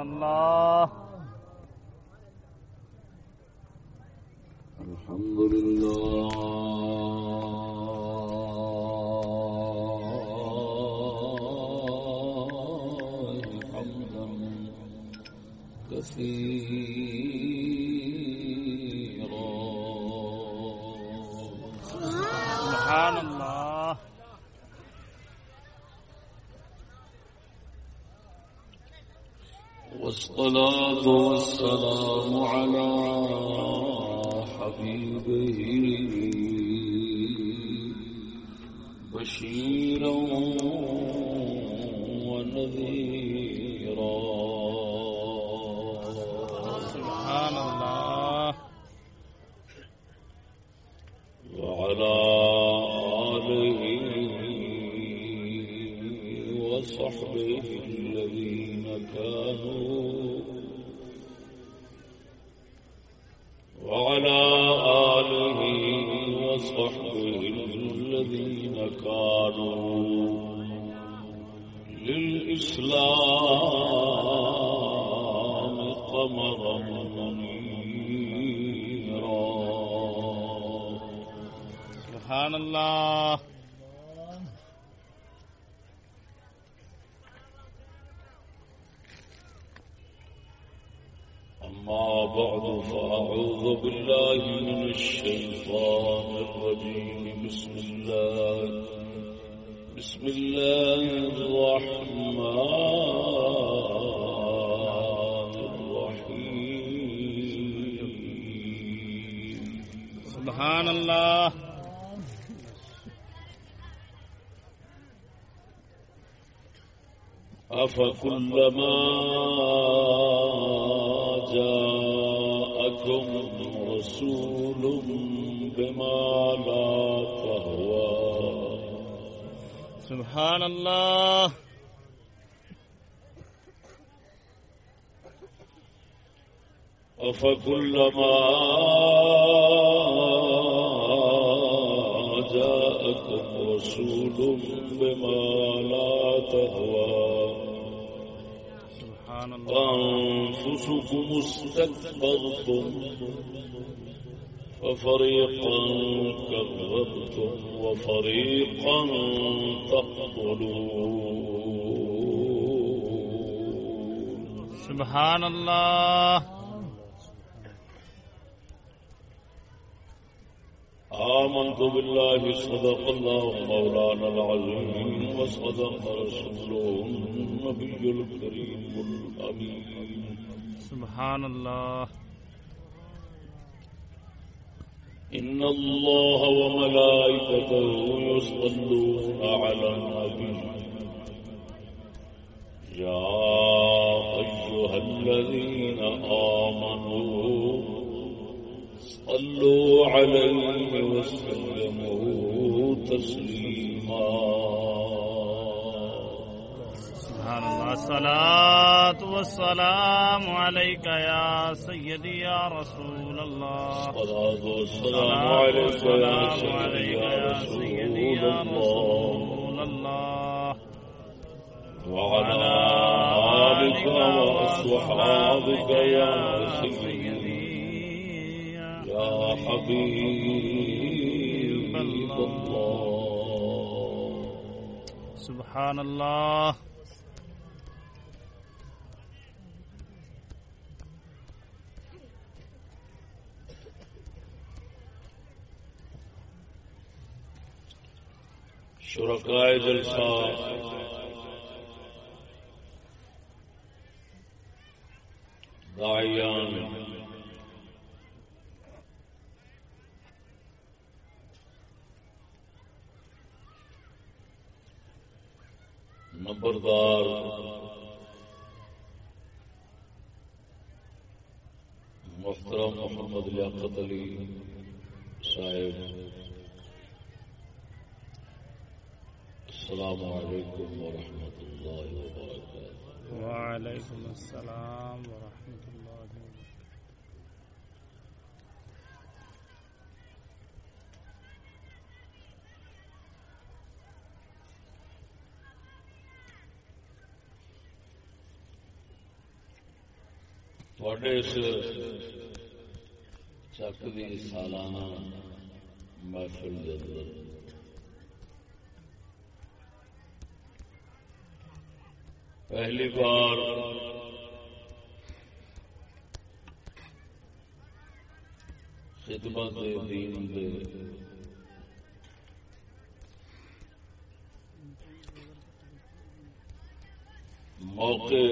اللہ الحمد لله حمدا كثيرا والصلاة والسلام على حبيبه بشيرا أفكلما جاءكم رسول بما لا تهوى. أنفسكم استكبرتم ففريقا كذبتم وفريقا تقتلون. سبحان اللہ آمنت بالله صدق الله مولانا العظيم وصدق رسوله النبي الكريم الأمين. سبحان اللہ إن الله وملائكته يصلون على النبي. يا أيها الذين آمنوا صلوا عليه وسلموا تسليما. سبحان اللہ صلاة والسلام عليك يا سيدي يا رسول الله. الصلاة والسلام عليك يا سيدي يا رسول الله. رسول الله. وعلى آلك وأصحابك يا سيدي يا حبيب الله. سبحان اللہ شرکائے جلسہ داعیان نمبردار محترم محمد لیاقت علی صاحب السلام علیکم ورحمۃ اللہ وبرکاتہ۔ وعلیکم السلام ورحمۃ اللہ وبرکاتہ تھوڑے اس چک دی سالانہ محفل کے اندر پہلی بار خدمت دین دے موقع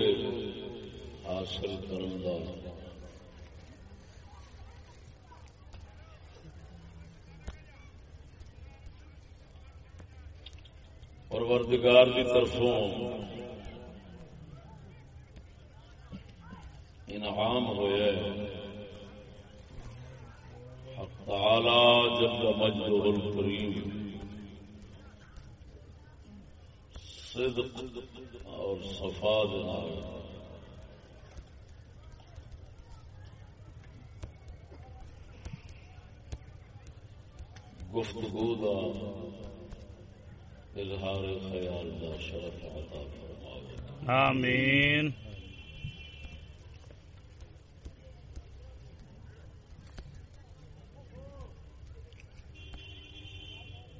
حاصل کرن دا پروردگار کی طرفوں انعام ہویا ہے حق تعالی جل مجدہ الکریم صدق اور صفا دنال گفتگو دا اظہار خیال دا شرف عطا فرماوے آمین۔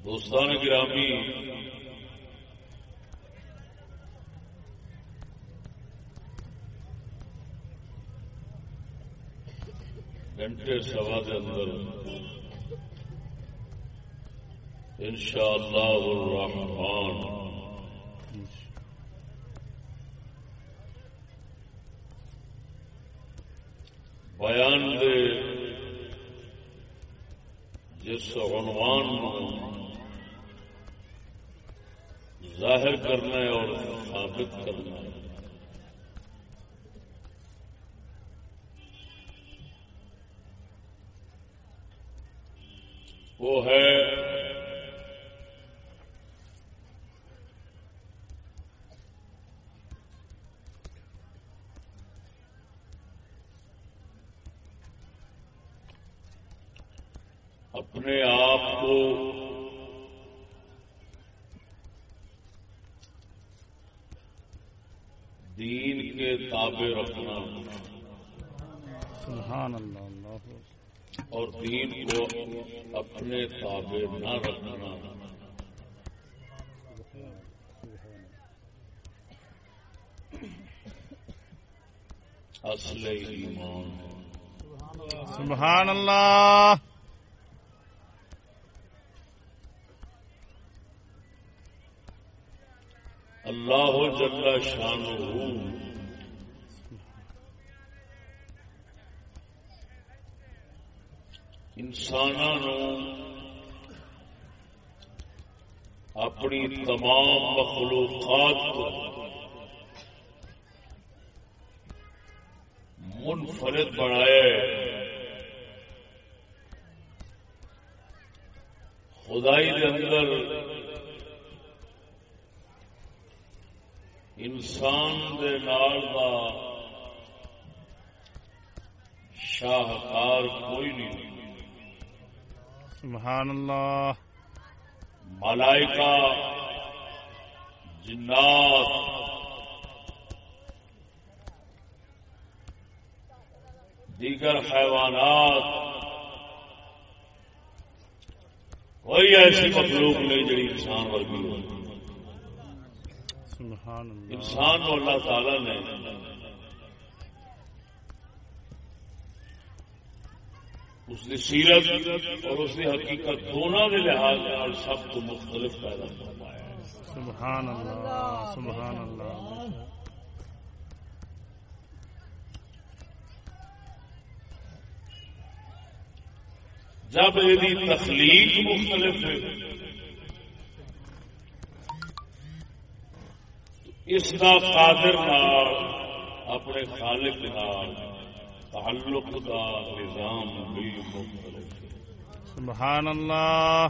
دوستان گرامی گھنٹے سوا کے اندر ان شاء اللہ الرحمان بیان دے جس عنوان ظاہر کرنا ہے اور ثابت کرنا ہے وہ ہے انسان دے نال دا شاہکار کوئی نہیں۔ سبحان اللہ ملائکہ جنات۔ دیگر حیوانات۔ کوئی ایسی مخلوق نہیں جڑی انسان ورگی ہو سبحان اللہ انسان کو اللہ تعالی نے اس کی سیرت اور اس کی حقیقت دونوں کے لحاظ نال سب تو مختلف پیدا فرمایا سبحان اللہ سبحان اللہ۔ جب یہ تخلیق مختلف ہے اس کا قادر نال اپنے خالق نال تعلق کا نظام بھی مختلف ہے۔ سبحان اللہ۔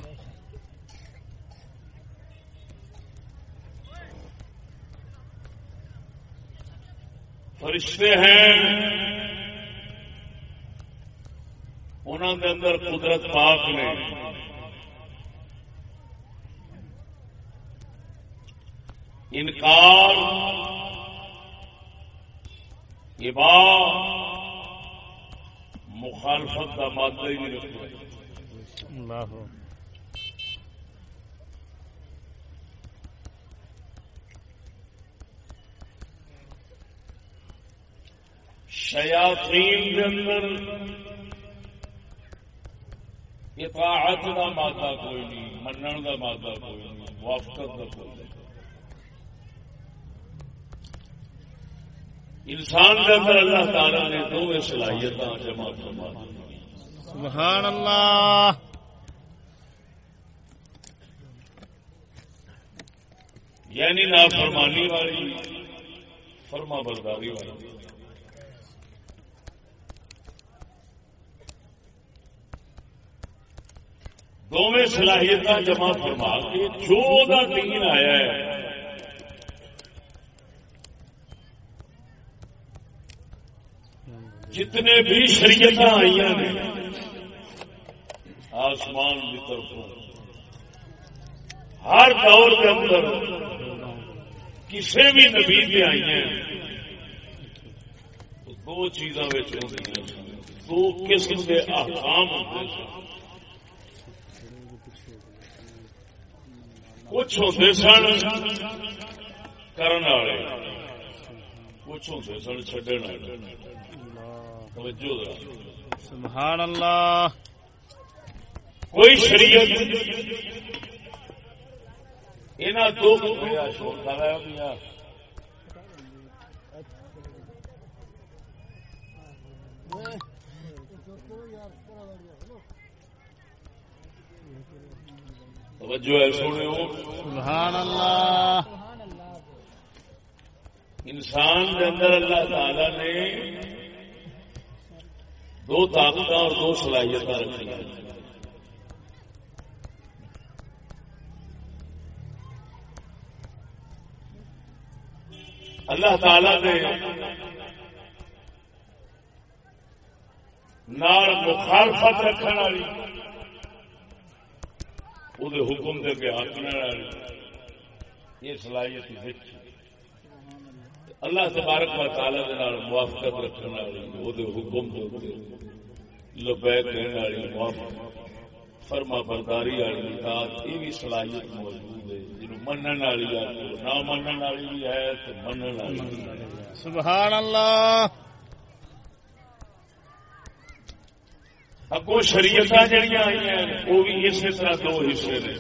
فرشتے ہیں۔ انہوں کے اندر قدرت پاک نے۔ انکار ابا مخالفت کا مادہ ہی نہیں رکھتا۔ اللہ۔ شیاطین دے اندر اطاعت دا مادہ کوئی نہیں منن دا مادہ کوئی نہیں موافقت دا کوئی نہیں۔ انسان کے اندر اللہ تعالی نے دو صلاحیت جمع فرما سبحان اللہ۔ یعنی نافرمانی والی فرما برداری والی۔ دونوں صلاحیت جمع فرما کے جو دین آیا ہے جتنے بھی شریعت آئی نے، آسمان کی طرف ہر دور کے اندر کسی بھی نبی میں آئی ہیں تو دو چیزوں میں دو قسم کے احکام ہوتے سن۔ کچھ ہوتے سن کرن والے، کچھ ہوتے سن چڈن والے۔ سبحان اللہ کوئی شریعت یہاں دو شور کر رہا ہے توجہ ہے سونے سبحان اللہ انسان کے اندر اللہ تعالی نے دو طاقت اور دو صلاحیت رکھی ہیں اللہ تعالی نے نال مخالفت رکھنے والی وہ حکم دے کے آکنے والی، یہ صلاحیت دیکھی اللہ تبارک و تعالی دے نال موافقت رکھنے والی وہ حکم دے لبیک کہنے والی موافقت فرما برداری والی اطاعت یہ بھی صلاحیت موجود ہے جنہوں منن والی ہے نہ منن والی بھی ہے تو منن والی سبحان اللہ۔ اگو شریعت جہاں آئی ہیں وہ بھی اسی طرح دو حصے نے۔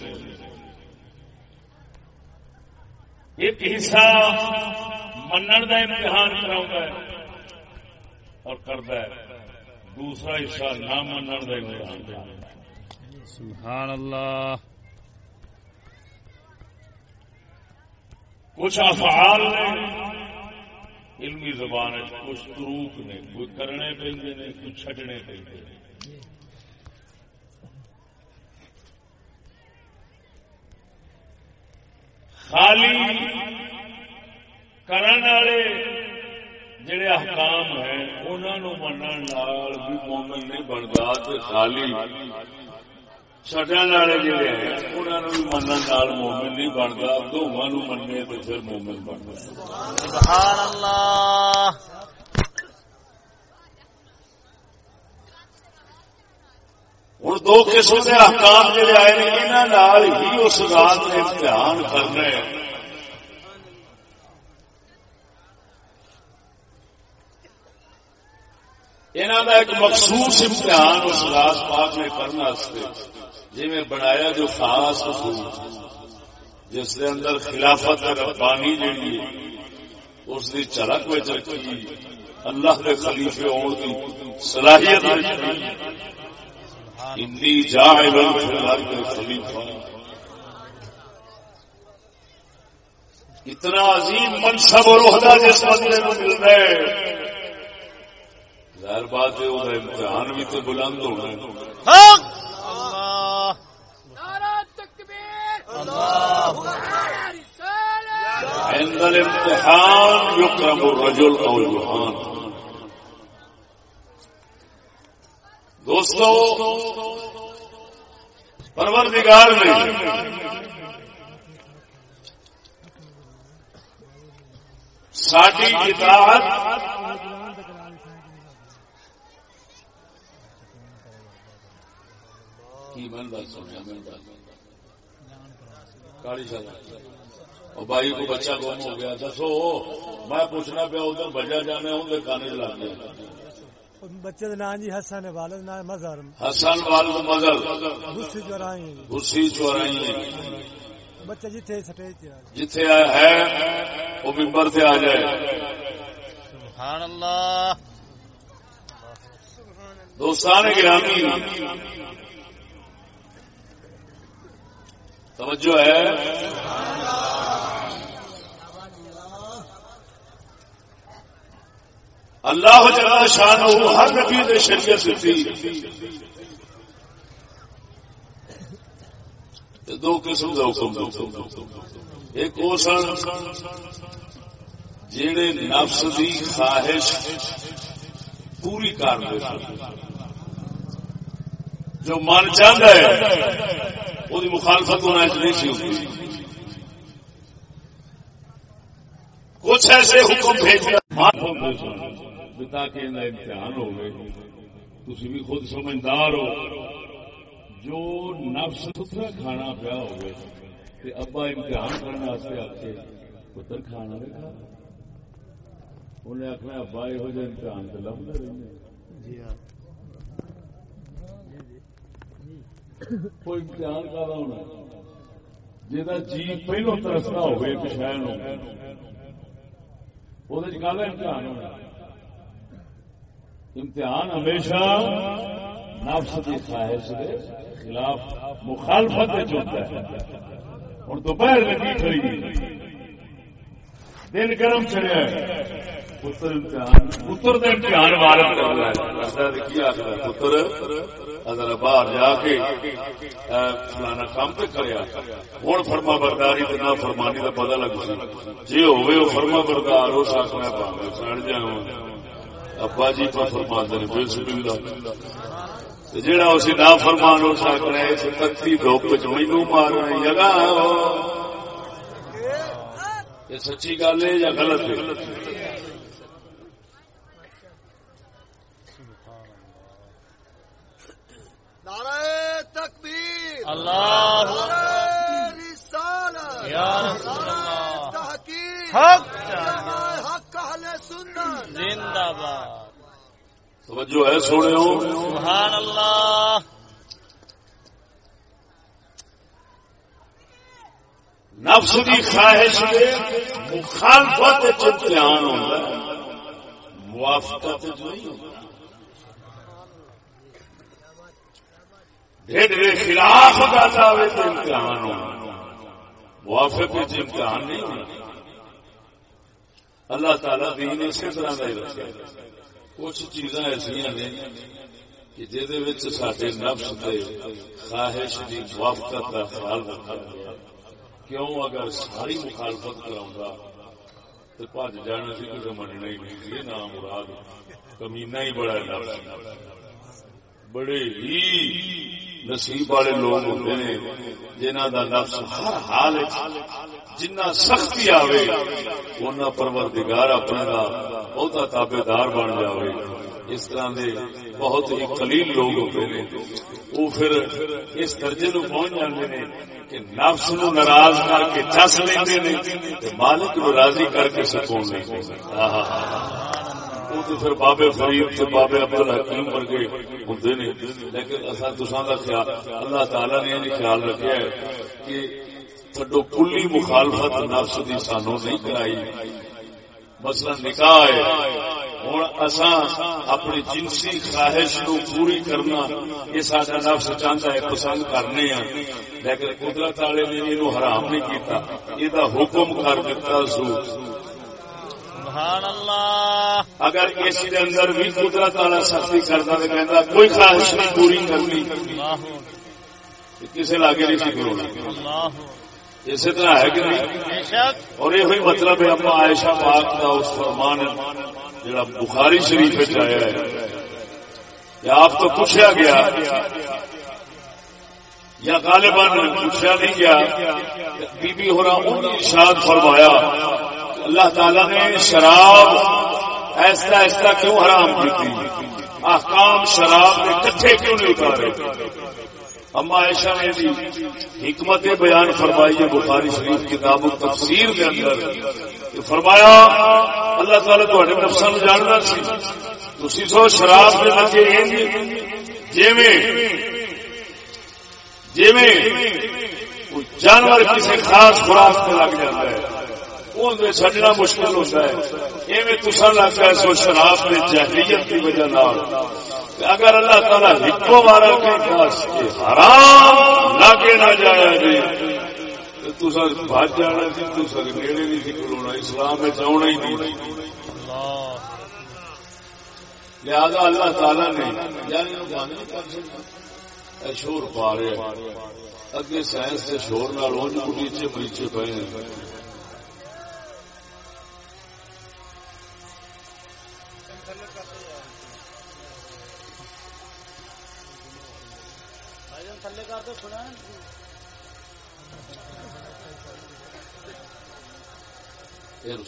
ایک حصہ منن کا امتحان کرا اور کرتا ہے۔ دوسرا حصہ نہ منن کا امتحان کراؤں سبحان اللہ کچھ افعال نے علمی زبان ہے کچھ تروپ نے کوئی کرنے پہ نے کوئی چھڈنے پہ خالی کرن والے جڑے احکام ہیں انہوں منن نال بھی مومن نہیں بنتا تو خالی چڈن والے جڑے ہیں بھی منن نال مومن نہیں بنتا دونوں مننے تو پھر مومن بنتا سبحان اللہ ہوں دو قسم کے احکام جڑے آئے نے انہوں ہی اس رات نے امتحان کرنا ہے انہوں کا ایک مخصوص امتحان اس رات پاک نے کرنا جی میں بنایا جو خاص اصول، جس کے اندر خلافت ربانی جیڑی اس کی چلک میں رکھی اللہ کے خلیفے آن کی صلاحیت انی جاعل فی الارض خلیفہ۔ اتنا عظیم منصب اور عہدہ جس بندے کو مل رہا ہے ظاہر بات ہے وہ امتحان بھی تو بلند ہونا ہے۔ حق! اللہ۔ عند الامتحان يكرم الرجل او يهان دوستو پروردگار نے ساری اطاعت کی میں دس سنیا میں دس۔ کالی شاہ۔ اور بھائی کو بچہ گم ہو گیا دسو میں پوچھنا پیا ادھر بجا جانا اندر کانے لگ گیا بچے کا نام جی حسن ہے والد نام مظہر۔ حسن والد مزل دوسری چورائی اسی چورائی بچہ جتھے سٹیج جتھے ہے وہ ممبر سے آ جائے۔ سبحان اللہ۔ دوستان گرامی توجہ ہے؟ اللہ جل شان ہو ہر نبی نے شریعت دیتی دو قسم کا حکم ایک وہ سن جڑے نفس دی خواہش پوری کر دے۔ جو من چاہتا ہے وہ مخالفت ہونا اس نہیں سی ہوتی کچھ ایسے حکم بھیج تاکہ امتحان ہو گئے۔ تھی بھی خود سمجھدار ہو۔ جو نفس ستھرا کھانا پیا ہوگا ابا امتحان کرنے آتے پتر، کھانا بھی کھا انہیں آخنا ابا یہ امتحان تو لبتے رہے جی ہاں کوئی امتحان کا ہونا جا جی پہلو ترسنا ہوئے ایک شہر وہ امتحان ہونا امتحان ہمیشہ نفس کی خواہش کے خلاف مخالفت ہوتا ہے۔ ہوں دوپہر لگی کھڑی دن گرم چڑیا ہے۔ پتر اگر باہر جا کے فلانا کام تو کریا ہوں فرما برداری تو نہ فرمانی کا پتا لگ جی ہوئے فرما بردار ہو سکنا پاؤں سڑ جاؤں ابا جی پر فرما دے بسم جہاں اسی نہ فرمان ہو سکنا ہے تکتی دھوپ چو مارنا جگہ یہ سچی گل ہے یا غلط ہے؟ سنت۔ زندہ باد۔ توجہ ہے سونے ہو۔ سبحان اللہ۔ نفس کی خواہش کے مخالفت امتحان ہوتا ہے۔ موافقت نہیں ہوتا ڈیڈ کے خلاف جاتا ہوئے تو امتحان ہونا موافق جی، امتحان نہیں ہونا۔ اللہ تعالیٰ دین اسی طرح کا ہی رکھا کچھ چیزاں ایسا نے کہ جہد سارے نفس کے خواہش کی موافقت کا خیال رکھا گیا۔ کیوں؟ اگر ساری مخالفت کراؤں تو بج جانا سی کسی مننا ہی نہیں یہ نام مراد کمینا ہی بڑا نفس۔ بڑے ہی نصیب والے لوگ ہوتے ہیں جنہ کا نفس ہر حال جنہ سختی آئے ان پروردگار اپنے کا بہت تابے دار بن جائے اس طرح دے بہت ہی قلیل لوگ ہوتے ہیں۔ وہ پھر اس درجے نو پہنچ جاتے ہیں کہ نفس نو ناراض کر کے چس لیں مالک نو راضی کر کے سکون لیں وہ تو پھر بابے فرید سے بابے عبد الحکیم ورگے ہوتے نے۔ لیکن اصا تسان کا خیال، اللہ تعالی نے یہ خیال رکھا ہے کہ تھڈو کلی مخالفت نفس کی سانو نہیں کرائی۔ مثلا نکاح ہے۔ ہوں اصا اپنی جنسی خواہش نو پوری کرنا یہ سارا نفس چاہتا ہے، پسند کرنے ہیں لیکن قدرت والے نے یہ حرام نہیں کیتا۔ یہ حکم کر دیتا سو۔ سبحان اللہ۔ اگر اس کے اندر بھی قدرت والا سختی کرتا تو کہتا کوئی خواہش نہیں پوری کرنی۔ کسی لاگے نہیں کرو اللہ۔ اسی طرح ہے کہ نہیں؟ اور یہ مطلب ہے اپنا عائشہ پاک کا اس فرمان جڑا بخاری شریف آیا ہے۔ کہ آپ تو پوچھا گیا یا غالباً پوچھا نہیں گیا بی بی ہو رہا ان ارشاد فرمایا اللہ تعالیٰ نے شراب ایسا ایسا کیوں حرام کی تھی؟ احکام شراب کے کٹھے کیوں نہیں اتارے؟ اما عائشہ نے بھی حکمت بیان فرمائی ہے بخاری شریف کتاب و تفسیر کے اندر فرمایا، اللہ تعالیٰ تھوڑے نفسا جاننا سی۔ تھی سو شراب کے لگے جی جی جانور کسی خاص خوراک سے لگ جاتا ہے۔ اندر چڈنا مشکل ہوتا ہے۔ ایویں تسا لگ سو شراب کے جہلیت کی وجہ اگر اللہ تعالیٰ ہکو مارا کے حرام لاگے نہ جایا جی تسا جانا سی تسا نیڑے نہیں سی اسلام میں چاہنا ہی نہیں۔ لہذا اللہ تعالیٰ نے یعنی شور پا رہے اگے سائنس کے شور نال اونج بڑیچے بریچے پے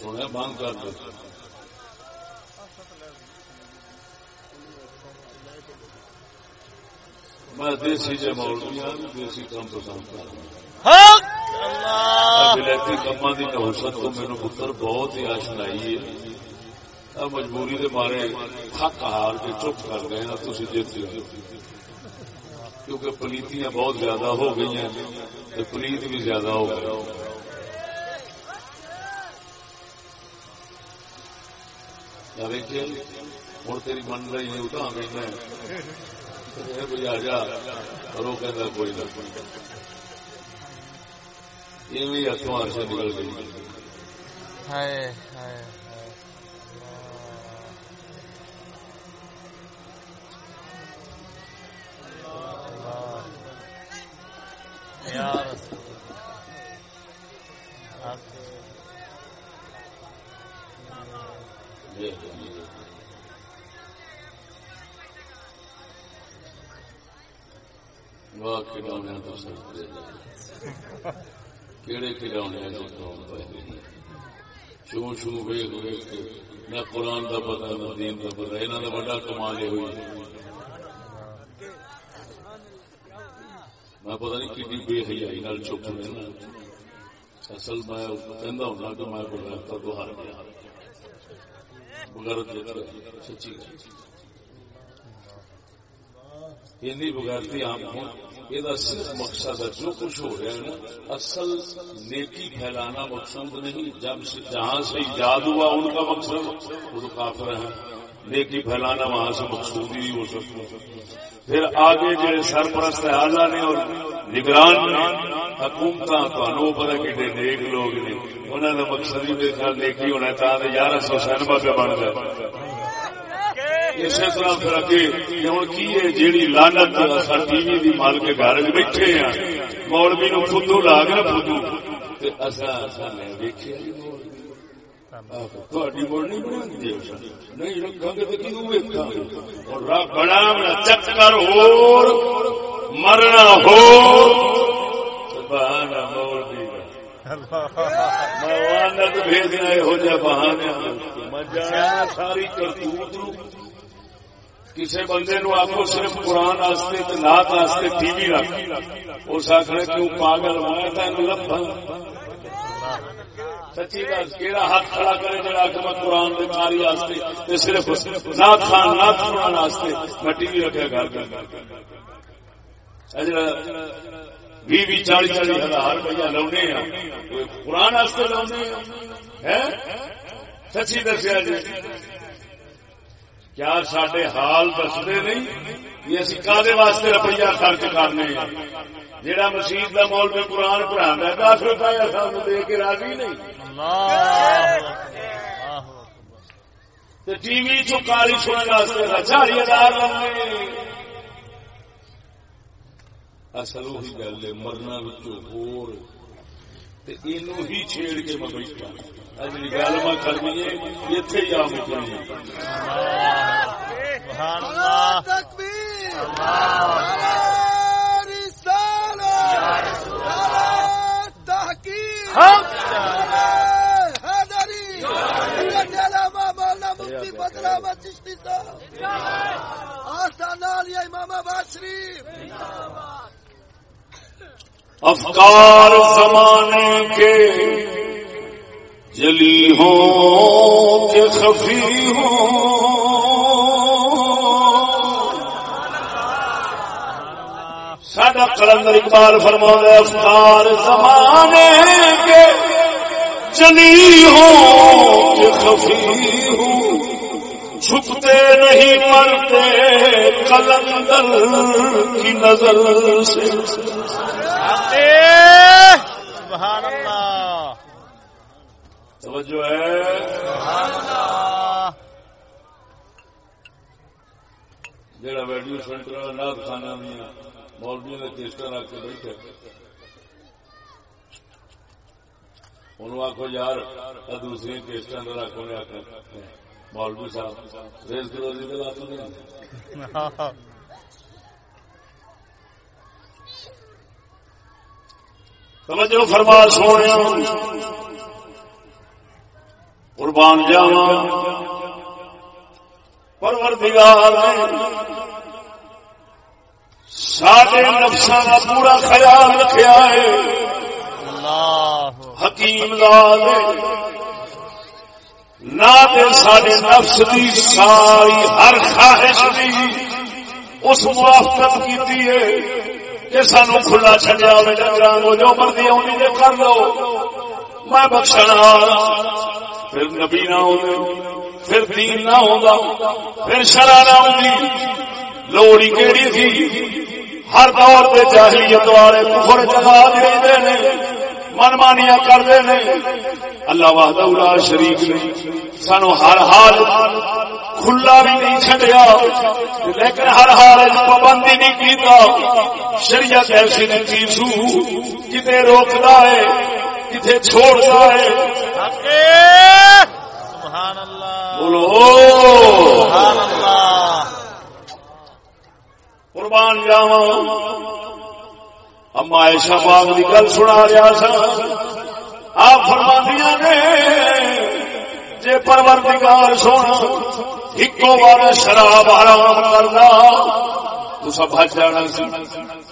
سونے بند کر دو۔ میں دیسی جی مولوی دیسی کام پسند کروں بلیتی کما کی نوسط تو میرے پتر بہت ہی آشنائی ہے۔ مجبوری کے مارے تھک ہار کے چپ کر گئے نا تھی جیتے ہو۔ کیونکہ پلیتیاں بہت زیادہ ہو گئی ہیں پلیت بھی زیادہ ہو گئے ہوں تیری من رہی نہیں اٹھا گئی میں۔ کوئی آ جا کرو کہ کوئی نہ۔ ایویں ہاتھوں سے نکل گئی۔ کھلونے تو سستے کہڑے کھلونے چو چو ویگ ویگ کے نہ قرآن کا پتا نہ دین کا پتا یہاں کا بڑا کمال یہ ہوئی۔ میں پتا نہیں کنی بے حیائی نال چپ رہنا اصل میں کہہ ہونا کہ میں بغیرتا تو ہار گیا بغیرت سچی اینی بغیرتی عام ہوں یہ صرف مقصد ہے جو کچھ ہو رہا ہے نا اصل نیکی پھیلانا مقصد نہیں جب سے جہاں سے ایجاد ہوا ان کا مقصد وہ تو کافر ہے نیکی پھیلانا وہاں سے مقصود ہی ہو سکتا پھر آگے جو سرپرست اعلیٰ نے اور نگران حکومت تمہوں پتا کہ نیک لوگ نے۔ انہوں نے مقصد ہی میرے خیال نیکی ہونا چاہتے یار سو سینما پہ بن جائے اسی طرح پھر اگے ہوں کی ہے، جیڑی لانت ٹی وی کی مال کے گھر بیٹھے ہیں مولوی نو خدو لا چکر ہو مرنا ہو بہانا میں بھیجنا ساری کرتوت کسی بندے نو آخو صرف قرآن نات ٹی وی رکھ اس آخر کیوں پاگل میں تین لبا سچی دس کہڑا ہاتھ کھڑا کرے جڑا کہ میں قرآن کے کاری صرف نات خان نات سنان واسطے میں ٹی وی رکھا گھر بھی بھی چالی چالی ہزار روپیہ لاؤنے قرآن لاؤنے سچی دسیا جی۔ کیا سڈے حال دستے نہیں؟ کہ اسی کالے واسطے روپیہ خرچ کرنے جہاں مسیح کا مول میں قرآن پڑھا دس روپیہ سب دے کے راضی نہیں۔ ٹی وی چالی سننے واسطے چالی ہزار اصل وہی گل ہے مرنا ہو چھیڑ کے میں بیٹھا۔ گل میں کرنی ہے اتنے ہی آ مکنی آستان امام آباد شریف۔ افکار زمانے کے جلی ہوں کہ خفی اللہ ساڈا کلندر اقبال فرما افکار زمانے کے جلی ہوں کہ خفی ہوں۔ چھپتے نہیں مرتے کلندر کی نظر سے۔ سبحان اللہ۔ توجہ ہے۔ اللہ۔ جڑا ویڈیو سینٹر ناد خانہ دیا مولوی نے کیسٹا رکھ کے بیٹھے۔ انہوں آخو یار دوسری کیسٹا رکھو نے آخر مولوی صاحب ریز تو نہیں توجہ فرما سونے قربان جاوا پروردگار نے سارے نفساں کا پورا خیال رکھا ہے۔ حکیم لال نہ سارے نفس کی ساری ہر خواہش کی اس موافقت کی ہے کہ سانو کھلا چڑیا ہوئے ڈنگر جو مرضی آنی دے کر لو۔ میں بخشنا۔ پھر نبی نہ ہونے پھر دین نہ ہوگا پھر شرح نہ ہوگی لوڑی کیڑی تھی؟ ہر دور کے جاہلیت والے کفر جگا دے نے۔ من مانیاں کرتے ہیں۔ اللہ وحدہ لا شریف نے سانو ہر حال کھلا بھی نہیں چڈیا لیکن ہر حال پابندی نہیں کیتا۔ شریعت ایسی نہیں چیز کتنے روکتا ہے کتنے چھوڑتا ہے۔ اے سبحان اللہ بولو۔ سبحان اللہ قربان جاوا اما ایشا باغ کی گل سنا رہا سا۔ آپ فرماندیاں نے، جے پروردگار سونا ایکو بار شراب حرام کرنا۔ تو سب بچ جانا سی۔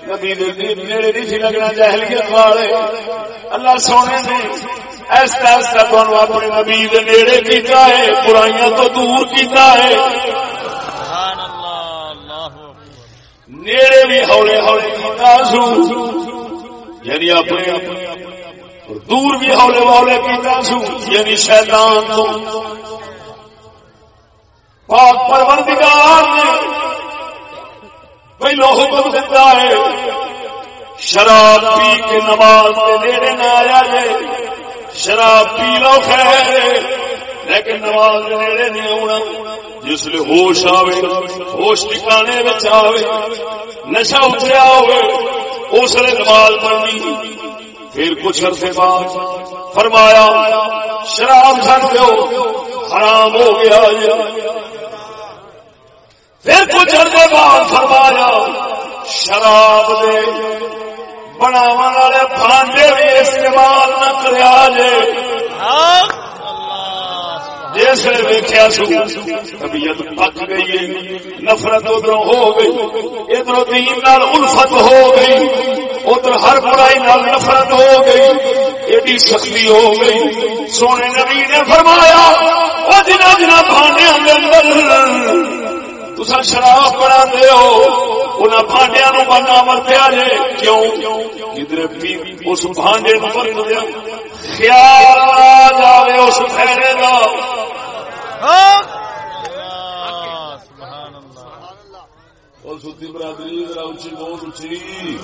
نبی نیڑے نہیں سی لگنا جہلیت والے۔ اللہ سونے نے ایسا ایسا تمہیں اپنے نبی نیڑے کیتا ہے، برائیاں تو دور کیتا ہے سبحان اللہ اللہ اکبر نیڑے بھی ہولے ہولے کیتا سو یعنی اپنے اور دور بھی ہولے ہولے کیتا سو یعنی شیطان تو۔ پاک پروردگار نے پہلو حکم دیتا ہے، شراب پی کے نماز کے نیڑے نہ آیا جائے، شراب پی لو خیر لیکن نماز نیڑے نہیں آنا جس لیے ہوش آوے، ہوش ٹکانے بچ آوے نشا اتریا ہوئے اس نے نماز پڑھنی۔ پھر کچھ عرصے بعد فرمایا، شراب چھڑ دو حرام ہو گیا جی۔ پھر کچھ عرصے بعد فرمایا، شراب دے بناو والے بھانڈے بھی استعمال نہ کریا جے جس نے ویکیا سو، طبیعت پک گئی، نفرت ادھر ہو گئی، ادھر دین نال الفت ہو گئی، ادھر ہر برائی نال نفرت ہو گئی، ایڈی سختی ہو گئی۔ سونے نبی نے فرمایا وہ جنا جنا بھانڈیا اندر تسا شراب بنا دے ہو بھانڈیا نو بنا جے کیوں؟ کدھر اس بھانڈے نو دیا۔ خیال آ جاوے اس پھیرے ستی برادری ذرا اچھی بہت اچھی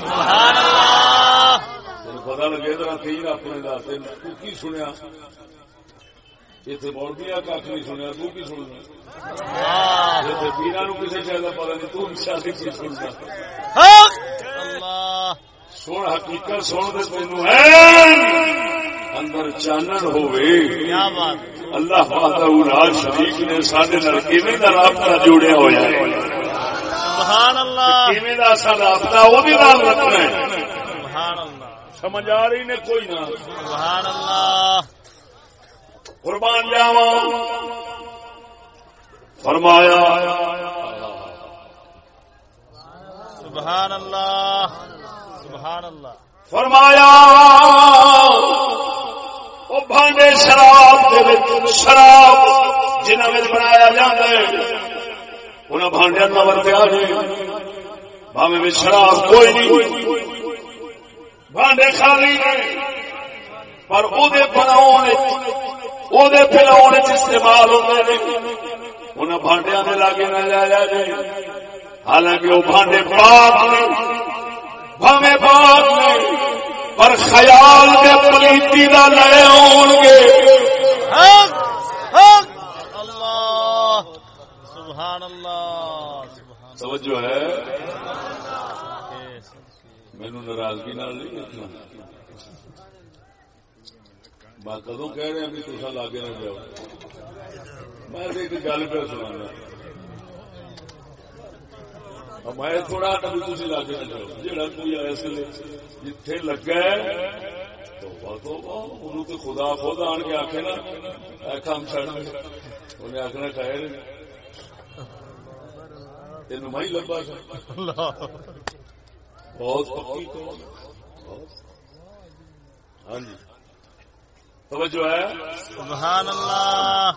پتا لگے ذرا تین اپنے تو کی سنیا؟ اتنے بول دیا کھ نہیں سنیا تو کی سننا؟ اتنے پیرا نو کسی شہر کا پتا نہیں تو شادی کی سننا؟ سن حقیقت سن دے تینوں ہے اندر چانن ہوئے۔ اللہ لا شریک نے سارے کیویں دا رابطہ جوڑیا ہے؟ سبحان اللہ۔ کیویں دا سا رابطہ وہ بھی نال رکھنا ہے؟ سبحان اللہ۔ سمجھ آ رہی نے کوئی نہ؟ سبحان اللہ۔ قربان جاوا فرمایا سبحان اللہ سبحان اللہ فرمایا وہ بھانڈے شراب دے شراب جنہوں میں بنایا جاتا ہے انہیں بھانڈیا نہ ورتیا جائے بھاوے میں شراب کوئی نہیں۔ بھانڈے خالی نے پر وہ پلاؤ استعمال ہوتے ہیں انہیں بھانڈیا کے لاگے نہ لایا جائے حالانکہ وہ بھانڈے پاک نے بھاوے پاک نے پر خیال کے پلیتی کا لڑے ہون گے سبحان اللہ توجہ ہے مینو ناراضگی نال نہیں میں کدو کہہ رہا بھی تصا لاگے نہ جاؤ میں ایک گل پہ سنا میں تھوڑا کبھی تھی لاگے نہ جاؤ جہاں کوئی اس لیے جتھے لگا انہوں تو خدا خود آن کے آخے نا کام چڑھ انہیں آخنا خیر تین میں لبا بہت پکی ہاں جی توجہ ہے؟ سبحان اللہ۔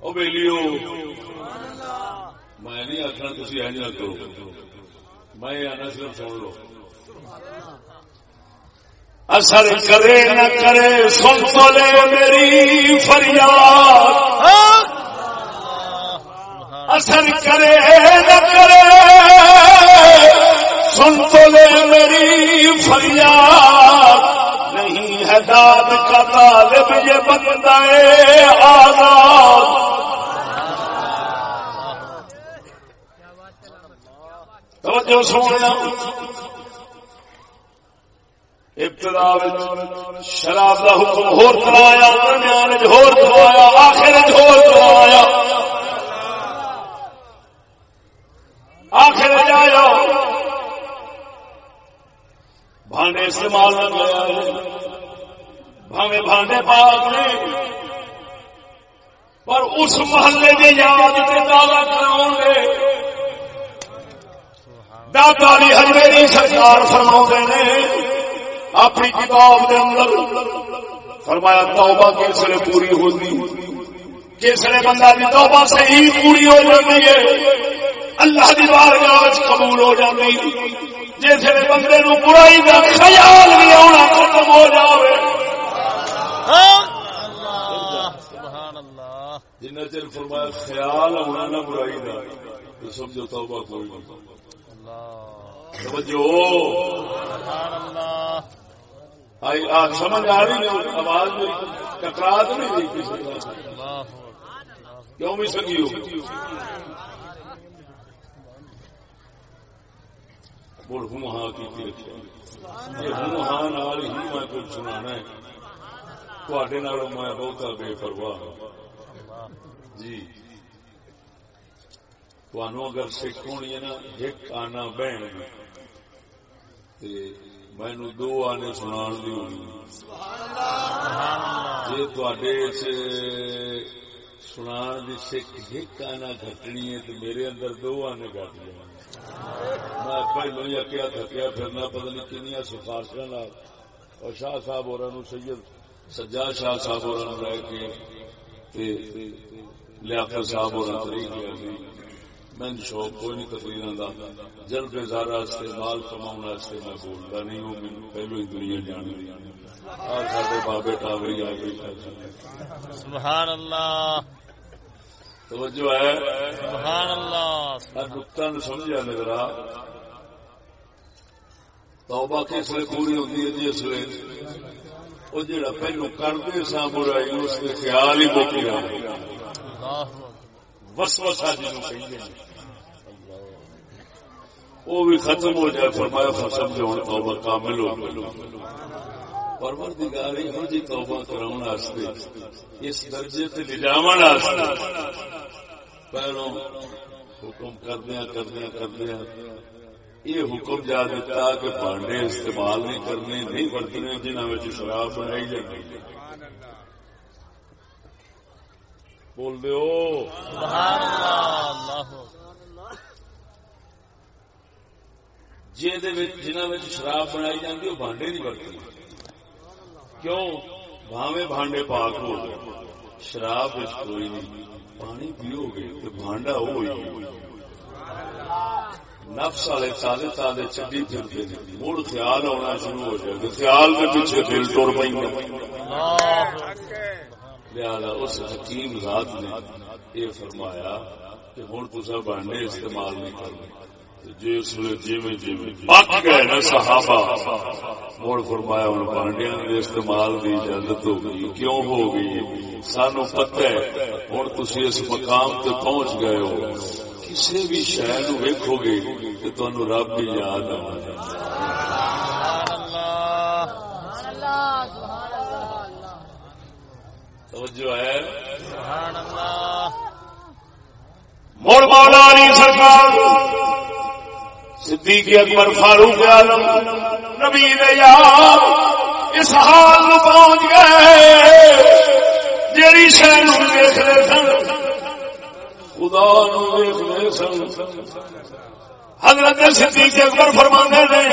او بیلیو۔ میں نہیں آخنا تھی ایج نہ کرو۔ میں آنا صرف سن لو۔ اثر کرے نہ کرے سن تو لے میری فریاد۔ اثر کرے نہ کرے سن تو لے میری فریاد۔ نہیں کا طالب یہ بندہ آزاد۔ توجہ سونا ابتدا شراب کا حکم ہور کرایا درمیان وچ ہور کرایا آخر وچ ہور کرایا آخر آیا۔ بھانڈے استعمال نہ کیا بھاوے بھانڈے پاک نے۔ پر اس محلے کی یاد سے دعوی کراؤ گے دادا علی ہجویری سرکار فرما نے اپنی کتاب کے اندر فرمایا توبہ کس نے پوری ہوتی جس نے بندہ کی توبہ صحیح پوری ہو جاتی ہے، اللہ کی بارگاہ قبول ہو جاتی۔ جس نے بندے نو برائی کا خیال بھی آنا ختم ہو جائے جنہ چر فرمایا خیال آنا نہ برائی کا تو سمجھو توبہ کوئی نہیں۔ اللہ آئی آج سمجھ آ رہی نہیں، آواز میں ٹکرا تو نہیں رہی کسی کا کیوں بھی سکی ہو؟ مڑ ہوں ہاں کی رکھا یہ ہوں ہاں نال ہی میں کچھ سنانا ہے۔ تھوڑے میں بہت بے پرواہ جی تھانوں اگر سکھ ہونی ہے نا ایک آنا بہن مینو دو آنے سنا دی ہونی جی تے سنا دی سکھ ایک آنا گھٹنی ہے تو میرے اندر دو آنے گھٹ جائیں میں پہلو ہی اکیا تھکیا پھرنا پتہ نہیں کنیا سفارش اور شاہ صاحب اور سید سجاد شاہ صاحب اور لے کے تے لیاقت صاحب اور میں شوق کوئی نہیں تقریر کا جلد زارا مال کماؤں میں بولتا نہیں ہوں مینو پہلو ہی دنیا جانی سارے بابے ٹاوری آ گئی سبحان اللہ توجہ ہے؟ سبحان اللہ نقطہ نے سمجھا توبہ کس لیے پوری ہوتی ہے جس لیے؟ وہ جڑا پہلو کرتے سا برائی اس کے خیال ہی موقع رہا اللہ وسوسہ جنوں کہیے وہ بھی ختم ہو جائے فرمایا فسم جو ہوں توبہ کامل ہو پروردگار ہو جی توبہ کراؤن واسطے اس درجے سے لجاون واسطے پہلوں حکم کردیا کردیا کردیا یہ حکم جا دیتا کہ بانڈے استعمال نہیں کرنے نہیں برتنے جنہوں شراب بنائی جاتی بول جنہوں میں شراب بنائی جاتی وہ بانڈے نہیں برتی کیوں؟ بھاوے بانڈے پاک ہو گئے شراب کوئی نہیں پانی پیو گے تو بانڈا ہی نفس والے تازے تازے چڈی پھرتے مڑ خیال آنا شروع ہو جائے خیال کے پیچھے دل ٹر پہ لہذا اس حکیم ذات نے یہ فرمایا کہ ہوں تصا بانڈے استعمال نہیں کرنے۔ جس جی جی پک گئے نا صحابہ۔ مڑ فرمایا ہوں بانڈیا کے استعمال کی اجازت ہو گئی۔ کیوں ہو گئی؟ سانو پتہ ہے۔ ہوں تھی اس مقام تے پہنچ گئے ہو۔ کسی بھی شہر ویکو گے تو تمہیں رب بھی یاد آ توجہ ہے؟ مڑ مولا علی سرکار، صدیق اکبر فاروق عالم، نبی نے یار، اس حال پہنچ گئے، جیڑی شہر دیکھ رہے سن۔ خدا نو دیکھ سن۔ حضرت صدیق اکبر فرماندے نے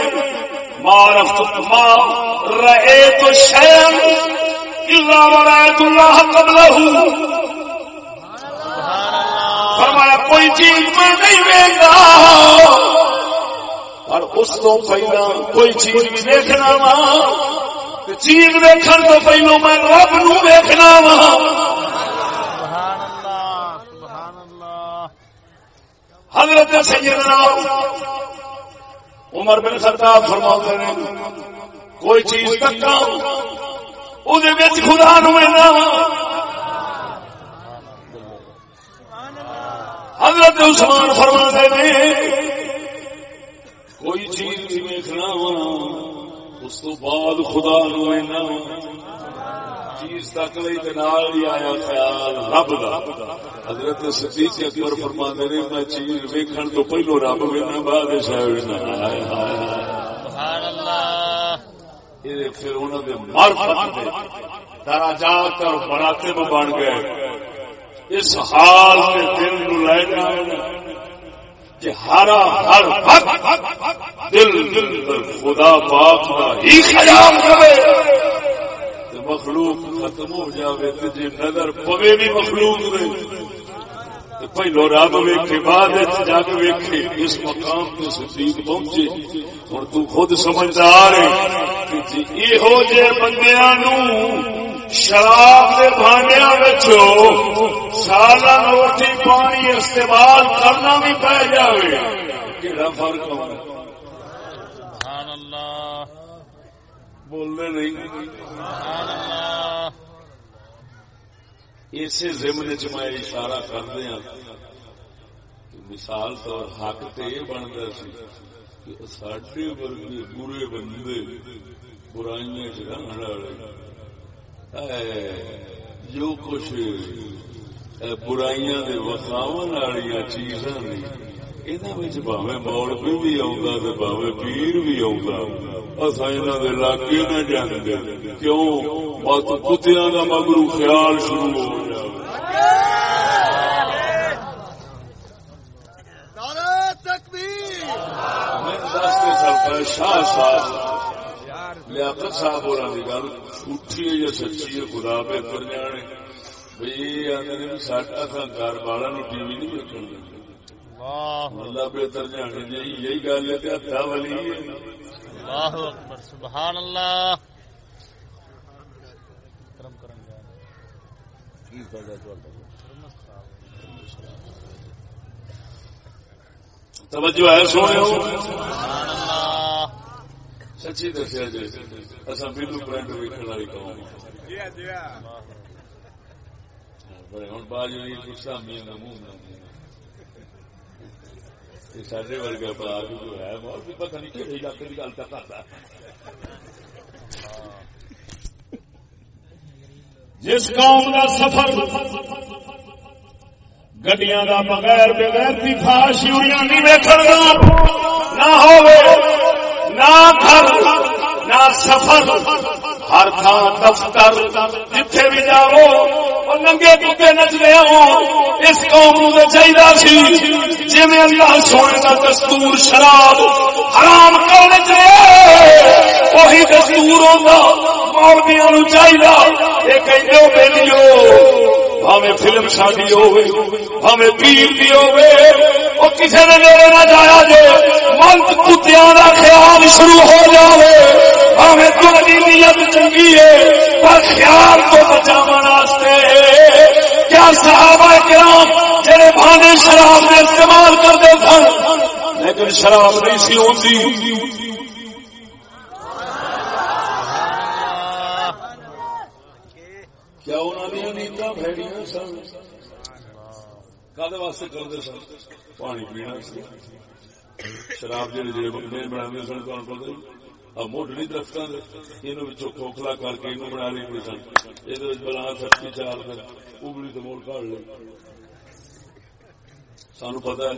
معرفت ما رہے تو شہر الا ورائت اللہ قبلہ۔ فرمایا، کوئی چیز میں نہیں ویگا پر اس تو پہلا کوئی چیز بھی دیکھنا وا۔ چیز دیکھن تو پہلو میں رب نو دیکھنا وا۔ حضرت سیدنا عمر بن خطاب فرماتے ہیں، کوئی چیز تکا وہ خدا نو حضرت عثمان فرماتے ہیں، کوئی چیز بھی دیکھنا اس تو بعد خدا نو چیز تک لئی تے نال ہی آیا خیال رب دا۔ حضرت صدیق اکبر فرماندے نے میں چیز ویکھن تو پہلو رب ویکھنا بعد شاید نہ ہائے ہائے سبحان اللہ۔ یہ پھر معرفت دے دراجات اور مراتب بن گئے۔ اس حال سے دل نو لے جانا کہ ہر ہر وقت دل دل خدا پاک ہی خیال کرے مخلوق ختم ہو جاوے تے جے نظر پوے بھی مخلوق دے تے پہلو رب ویکھے، بعد وچ جا کے ویکھے، اس مقام تے صدیق پہنچے۔ ہن تو خود سمجھدار ہے کہ جی ایہو جے بندیاں نو شراب کے بھانڈیا سالہ روٹی پانی استعمال کرنا بھی پی جائے کہڑا فرق ہو بولنے نہیں۔ اسی زمن چ میں اشارہ کر دیا مثال طور حق تو یہ بنتا سی کہ ساڈے ورگے برے بندے برائیاں چ والے جو کچھ برائیاں دے وکھاون والی چیزاں نے انہاں باوے مولوی بھی باوے پیر بھی دے لاگے نہ جانے کیوں بس کتیاں کا مگرو خیال شروع ہو جائے شاہ لیاقت صاحب اور گل جھوٹھی ہے یا سچی ہے خدا بہتر جانے بھائی آدھے تھا گھر والا ٹی وی نہیں دیکھنے اللہ اللہ بہتر جانے جی یہی گل ہے کہ ہتھا والی۔ ہے اللہ اکبر سبحان اللہ۔ کرم کرن گا توجہ ہے سونے سبحان اللہ۔ سچی دسیا جی اصا بلو پرنٹ ویکن والی قوم بڑے ہوں باج نہیں کچھ سامی نہ منہ نہ سارے ورگا پا جو ہے بہت بھی پتہ نہیں کہ علاقے کی گل کا کرتا جس قوم کا سفر، گڈیاں کا بغیر بغیر فاشیاں نہیں ویکھنا نہ ہوئے نہ گھر، نہ سفر۔ ہر تھان دفتر، جتھے بھی جاؤ اور ننگے بوٹے نچنے ہو اس قوم نو چاہیے سی۔ جی اللہ سونے کا دستور شراب حرام کرنے چاہیے وہی دستور ہوگا مولویا نو چاہیے یہ کہتے ہو بیلیو ہمیں فلم شادی ہوئے ہمیں پیر بھی ہوئے وہ کسی نے میرے نہ جایا جے۔ من کتیا کا خیال شروع ہو جائے ہمیں تمہاری نیت چنگی ہے پر خیال تو بچاو واسطے۔ کیا صحابہ کرام جڑے بھانے شراب میں استعمال کرتے سن لیکن شراب نہیں سی ہوتی۔ کیا انہوں نے نیتا بھڑیاں سن؟ کدے واسطے کرتے سن؟ پانی پینا سی۔ شراب جہے جہے بندے بنا سن تو پتا موٹری درخت کھوکھلا کر کے بنا لیں سن یہ بلا سچی چار دن ابلی تو موڑ کر لے سانو پتا ہے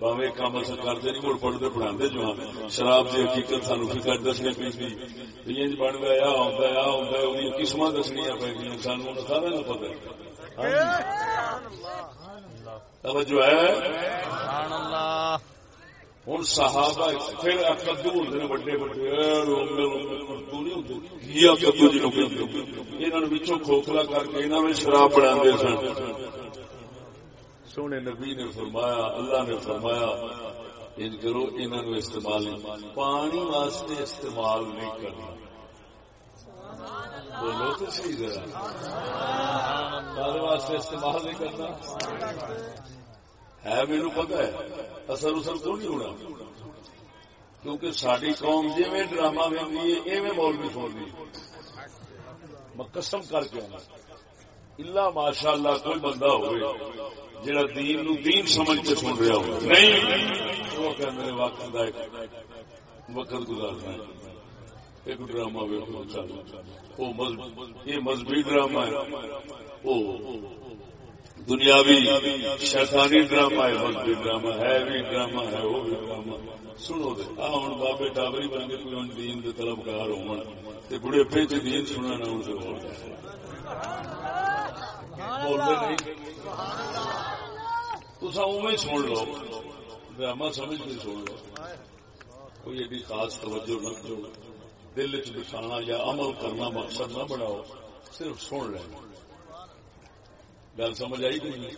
باوے کام اصل کرتے نہیں مڑ پڑھتے پڑھا جو شراب کی حقیقت سانو فکر دسنی پی تھی انج بن گیا آتا ہے آتا ہے پی سانو سارا نہ پتا توجہ ہے ہوں صحابہ پھر کدو ہوتے ہیں بڑے بڑے انہوں کھوکھلا کر کے انہوں نے شراب بنا سن۔ سونے نبی نے فرمایا، اللہ نے فرمایا، ان کرو انہوں نے استعمال پانی واسطے استعمال نہیں کرنا۔ بولو تو صحیح ذرا۔ واسطے استعمال نہیں کرنا۔ ہے میرے پتا ہے اثر اسر تو نہیں ہونا؟ کیونکہ ساری قوم جی میں ڈرامہ وی ایویں بول بھی میں قسم کر کے آنا اللہ ماشاء اللہ کوئی بندہ ہوئے جڑا دین نو دین سمجھ کے سن رہا ہو نہیں، وہ کہ میرے وقت کا وقت گزارنا ہے۔ ایک ڈرامہ ویکو چل یہ مذہبی ڈرامہ ہے۔ وہ دنیاوی شیطانی ڈرامہ ہے مذہبی ڈرامہ ہے بھی ڈرامہ ہے، وہ بھی ڈرامہ۔ سنو دے، آ ہوں بابے ٹابری بن کے کوئی دین کے طلبگار ہو بڑے پہ دین سننا ان سے بولتے نہیں؟ تصا اوے سن لو۔ ڈرامہ سمجھ کے سن لو۔ کوئی ایڈی خاص توجہ نہ کرو۔ دل چ بچھانا یا عمل کرنا مقصد نہ بناؤ، صرف سن لیں گل سمجھ آئی کہ نہیں؟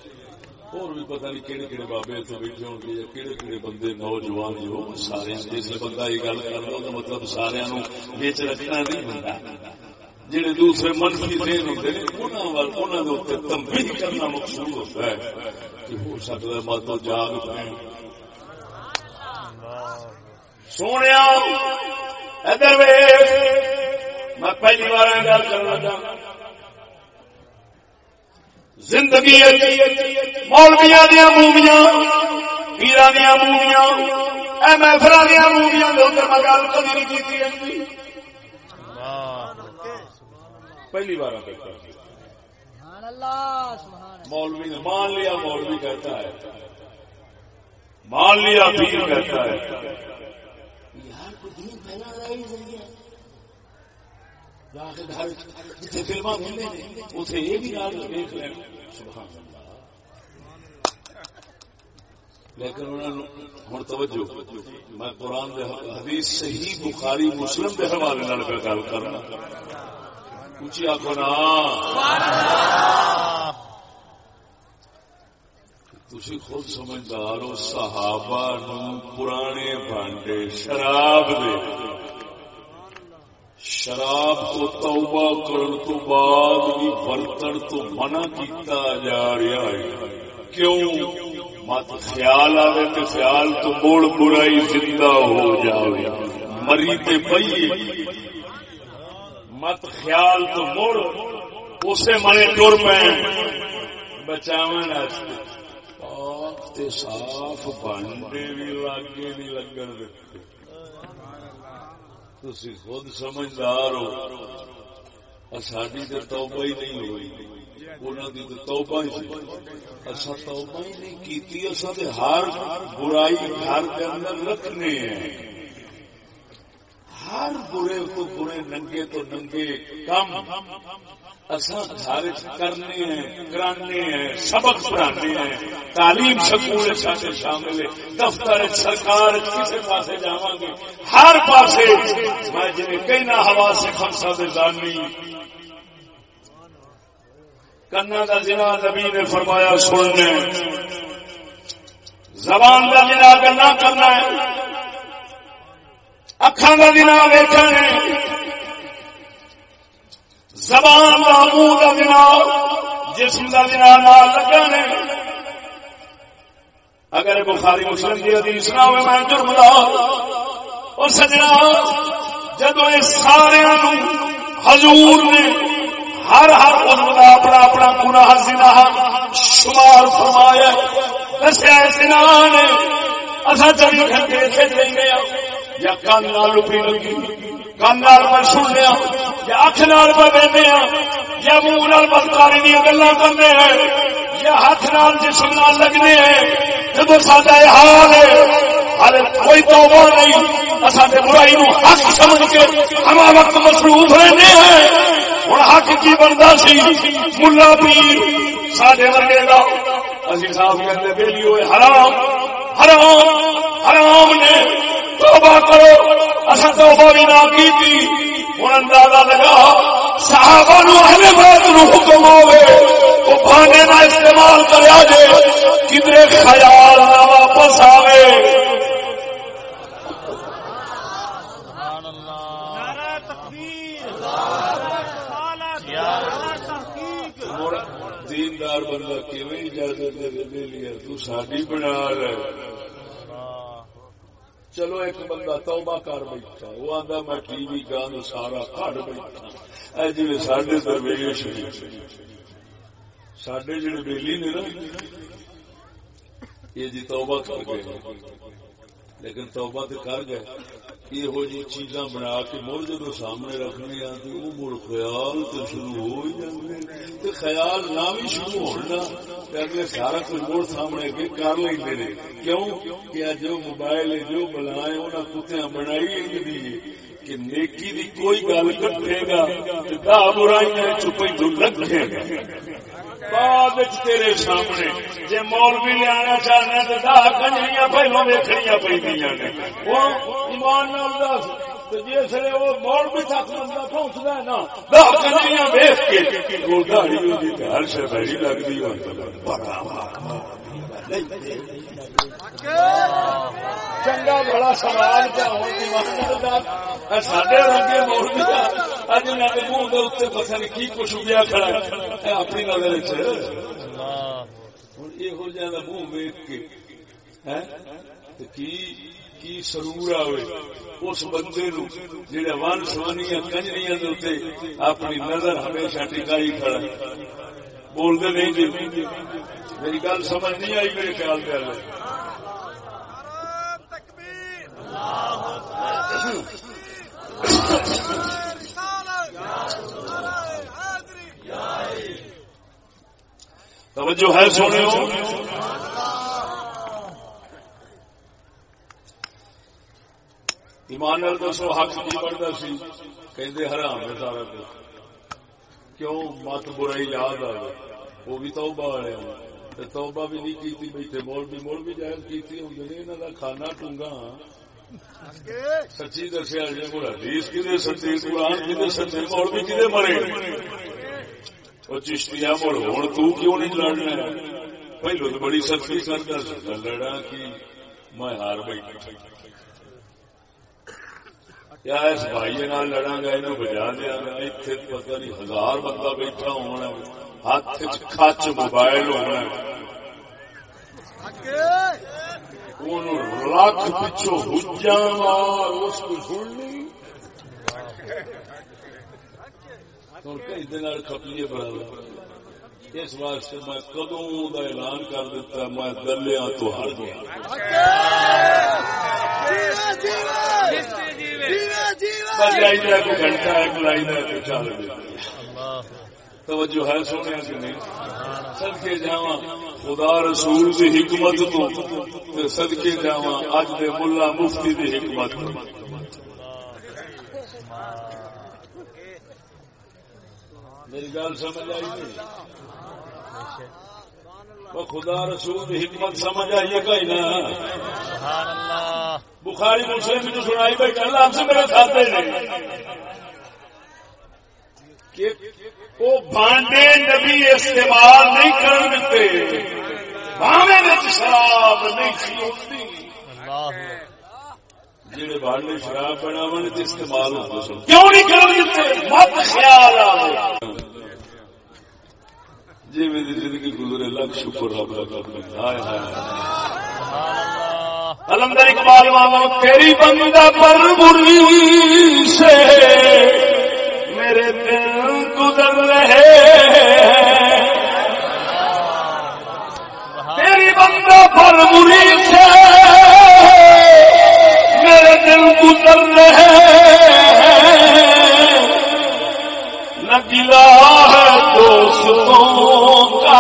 اور بھی پتہ نہیں کہڑے کہڑے بابے اتنے بیٹھے ہو گے یا کہڑے کہڑے بندے نوجوان جو سارے جس بندہ یہ گل کر رہا مطلب سارا بچ رکھنا نہیں بنتا جہے دوسرے منفی دین ہوتے ہیں تنبیہ کرنا مقصود ہوتا ہے۔ کہ ہو سکتا ہے مت جاگ پائیں سونے ادھر میں پہلی بار گل کرنا چاہتا زندگی مولویا دیا موویاں پیرا دیا موویاں محفل دیا موویاں میں گل کبھی نہیں کی پہلی بار مولوی مان لیا، مولوی کہتا ہے۔ مان لیا، پیر کہتا ہے۔ لیکن ہوں توجہ، میں قرآن حدیث صحیح بخاری مسلم کے حوالے گل کرنا اچھی آخو نا تھی خود سمجھدار ہو، صحابہ نو پرانے بانڈے شراب دے۔ شراب کو توبہ کرن تو بعد بھی برتن تو منع کیتا جا رہا ہے۔ کیوں؟ مت خیال آئے تو خیال تو موڑ برائی زندہ ہو جائے مری تے پئی مت خیال تو مڑ اسے منے ٹر پہ بچاو صاف بانڈے بھی، لاگے نہیں لگن دیتے تھی خود سمجھدار ہو۔ ساری تو توبہ ہی نہیں ہوئی۔ انہوں کی تو توبہ ہی اصا توبہ ہی نہیں کی اصا ہر برائی گھر کے اندر رکھنے ہیں۔ ہر برے تو برے، ننگے تو ننگے، کم۔ سارے کرنے ہیں کرانے ہیں، سبق پڑھانے ہیں۔ تعلیم سکول سارے شامل ہے۔ دفتر سرکار کسی پاس جا گے؟ ہر پاسے۔ میں جی کہنا ہوا سے خمسا دے جانی کنا کا جنا نبی نے فرمایا سننے زبان کا جنا گلا کرنا ہے اکھان کا جنا ویچنا ہے۔ زبان کا منہ کا بنا جسم کا بنا نال لگا نے۔ اگر بخاری مسلم کی حدیث نہ ہوئے، میں جرم لا اور سجنا، جدو یہ سارے حضور نے ہر ہر عضو کا اپنا اپنا گناہ زنا شمار فرمایا، دسیا زنا نے اصا چلی گھنٹے سے لیں گیا یا کان نال لگی، کان نال میں سن یا اکھ نال میں بہنے ہاں، یا منہ نال بدکاری دیا گلا کرنے ہیں، یا ہاتھ نال جسم نال لگنے ہیں۔ جب ساڈا یہ حال ہے۔ ہر کوئی توبہ نہیں اصل برائی نو حق سمجھ کے ہم وقت مصروف رہنے ہیں۔ ہوں حق کی بنتا سی، ملا پیر سڈے ورگے کا اسی صاحب کہتے بیلی ہوئے حرام حرام حرام نے۔ توبہ کرو۔ اصل توبہ بھی نہ کی تھی ہوں اندازہ لگا صحابہ نو اہل بیت نو حکم ہوے وہ بہانے نہ استعمال کریا جے کدھر خیال نہ واپس آوے۔ دیندار بندہ کیویں اجازت دے دے لیا؟ تو ساڈی بنا رہے چلو ایک بندہ توبہ کر بیٹھا وہ آندا میں ٹی وی گند سارا کٹ بیٹھا اے جی سڈے درویش سڈے جڑے بیلی نے نا، یہ جی توبہ کر گئے۔ لیکن توبہ تو کر گئے۔ یہ جی چیزاں بنا کے مڑ جدو سامنے رکھنے آ تو وہ مڑ خیال تو شروع ہو ہی جاتے تو خیال نہ بھی شروع ہونا اگلے سارا کچھ مڑ سامنے کے کر لیں نے کیوں؟ کہ جو موبائل ہے، جو بلائے انہیں کتیاں بنائی ہی دی کہ نیکی دی کوئی گل کٹے گا، تے دا برائیاں چپئی تو رکھے گا۔ بعد تیرے سامنے۔ جے مولوی لیانا چاہنا تو دہ کنجریاں پہلو ویکھنیاں پیندیاں نے۔ وہ ایمان نال دس۔ وہ تک بندہ ہے نا، دہ کنجریاں کے جی ہر شے چنگا بڑا سوال کیا رنگے اج نہ منہ دے اتنے پتہ نہیں کی کچھ بیا کھڑا ہے اپنی نظر چ اللہ ہوں یہ جہاں منہ ویک کے ہیں تے کی کی سرور اس بندے نو سوانیاں کنجریاں دے اپنی نظر ہمیشہ ٹکائی کھڑا بولتے نہیں جی میری گل سمجھ نہیں آئی میرے خیال پہ نعرہ تکبیر نعرہ حیدری توجہ ہے سونے ایمان نال دسو، حق کی بڑھتا سی کہ حرام ہے سارا کچھ کیوں؟ مت برائی یاد آ وہ بھی توبہ والے ہیں توبہ بھی نہیں کی بیٹھے مول بھی مول بھی جائز کی ہوں انہوں کا کھانا ٹونگا سچی دسیا جی کوئی حدیث کدے سچے، قرآن کدے سچے، مول بھی کدے مرے۔ وہ چشتیا مڑ ہوں تو کیوں نہیں لڑنا پہلو تو بڑی سختی کرتا سکتا لڑا کہ میں ہار بیٹھا یا اس بھائی نال لڑا گا یہ بجا دیا گا اتنے پتہ نہیں ہزار بندہ بیٹھا ہونا ہاتھ کچ موبائل ہونا رکھ پچھو ہجا مار اس کو سننی کئی کپیے برابر۔ اس واسطے میں کدوں کا اعلان کر دیتا میں دلیا تو ہر گیا۔ کو گھنٹہ کو چل توجہ ہے سونے کہ نہیں؟ صدقے جاواں، خدا رسول دی حکمت تو، تے صدقے جاواں، اج دے ملا مفتی دی حکمت تو۔ میری گل سمجھ آئی نہیں؟ وہ خدا رسول کی حکمت سمجھ آئیے کہیں نا؟ بخاری مسلم کی سنائی بیٹھا اللہ آپ سے میرے کھاتے نہیں۔ وہ بانڈے نبی استعمال نہیں کر دیتے بانے شراب نہیں سی ہوتی جہے بانڈے شراب بناو استعمال ہوتے سن۔ کیوں نہیں کر دیتے مت خیال آ جی میری زندگی گزرے لاکھ شکر رب کا ہائے ہائے۔ علمدر اقبال مانو تیری بندہ پر بری سے میرے دل گزر رہے تیری بندہ پر بری سے گلا ہے دوستوں کا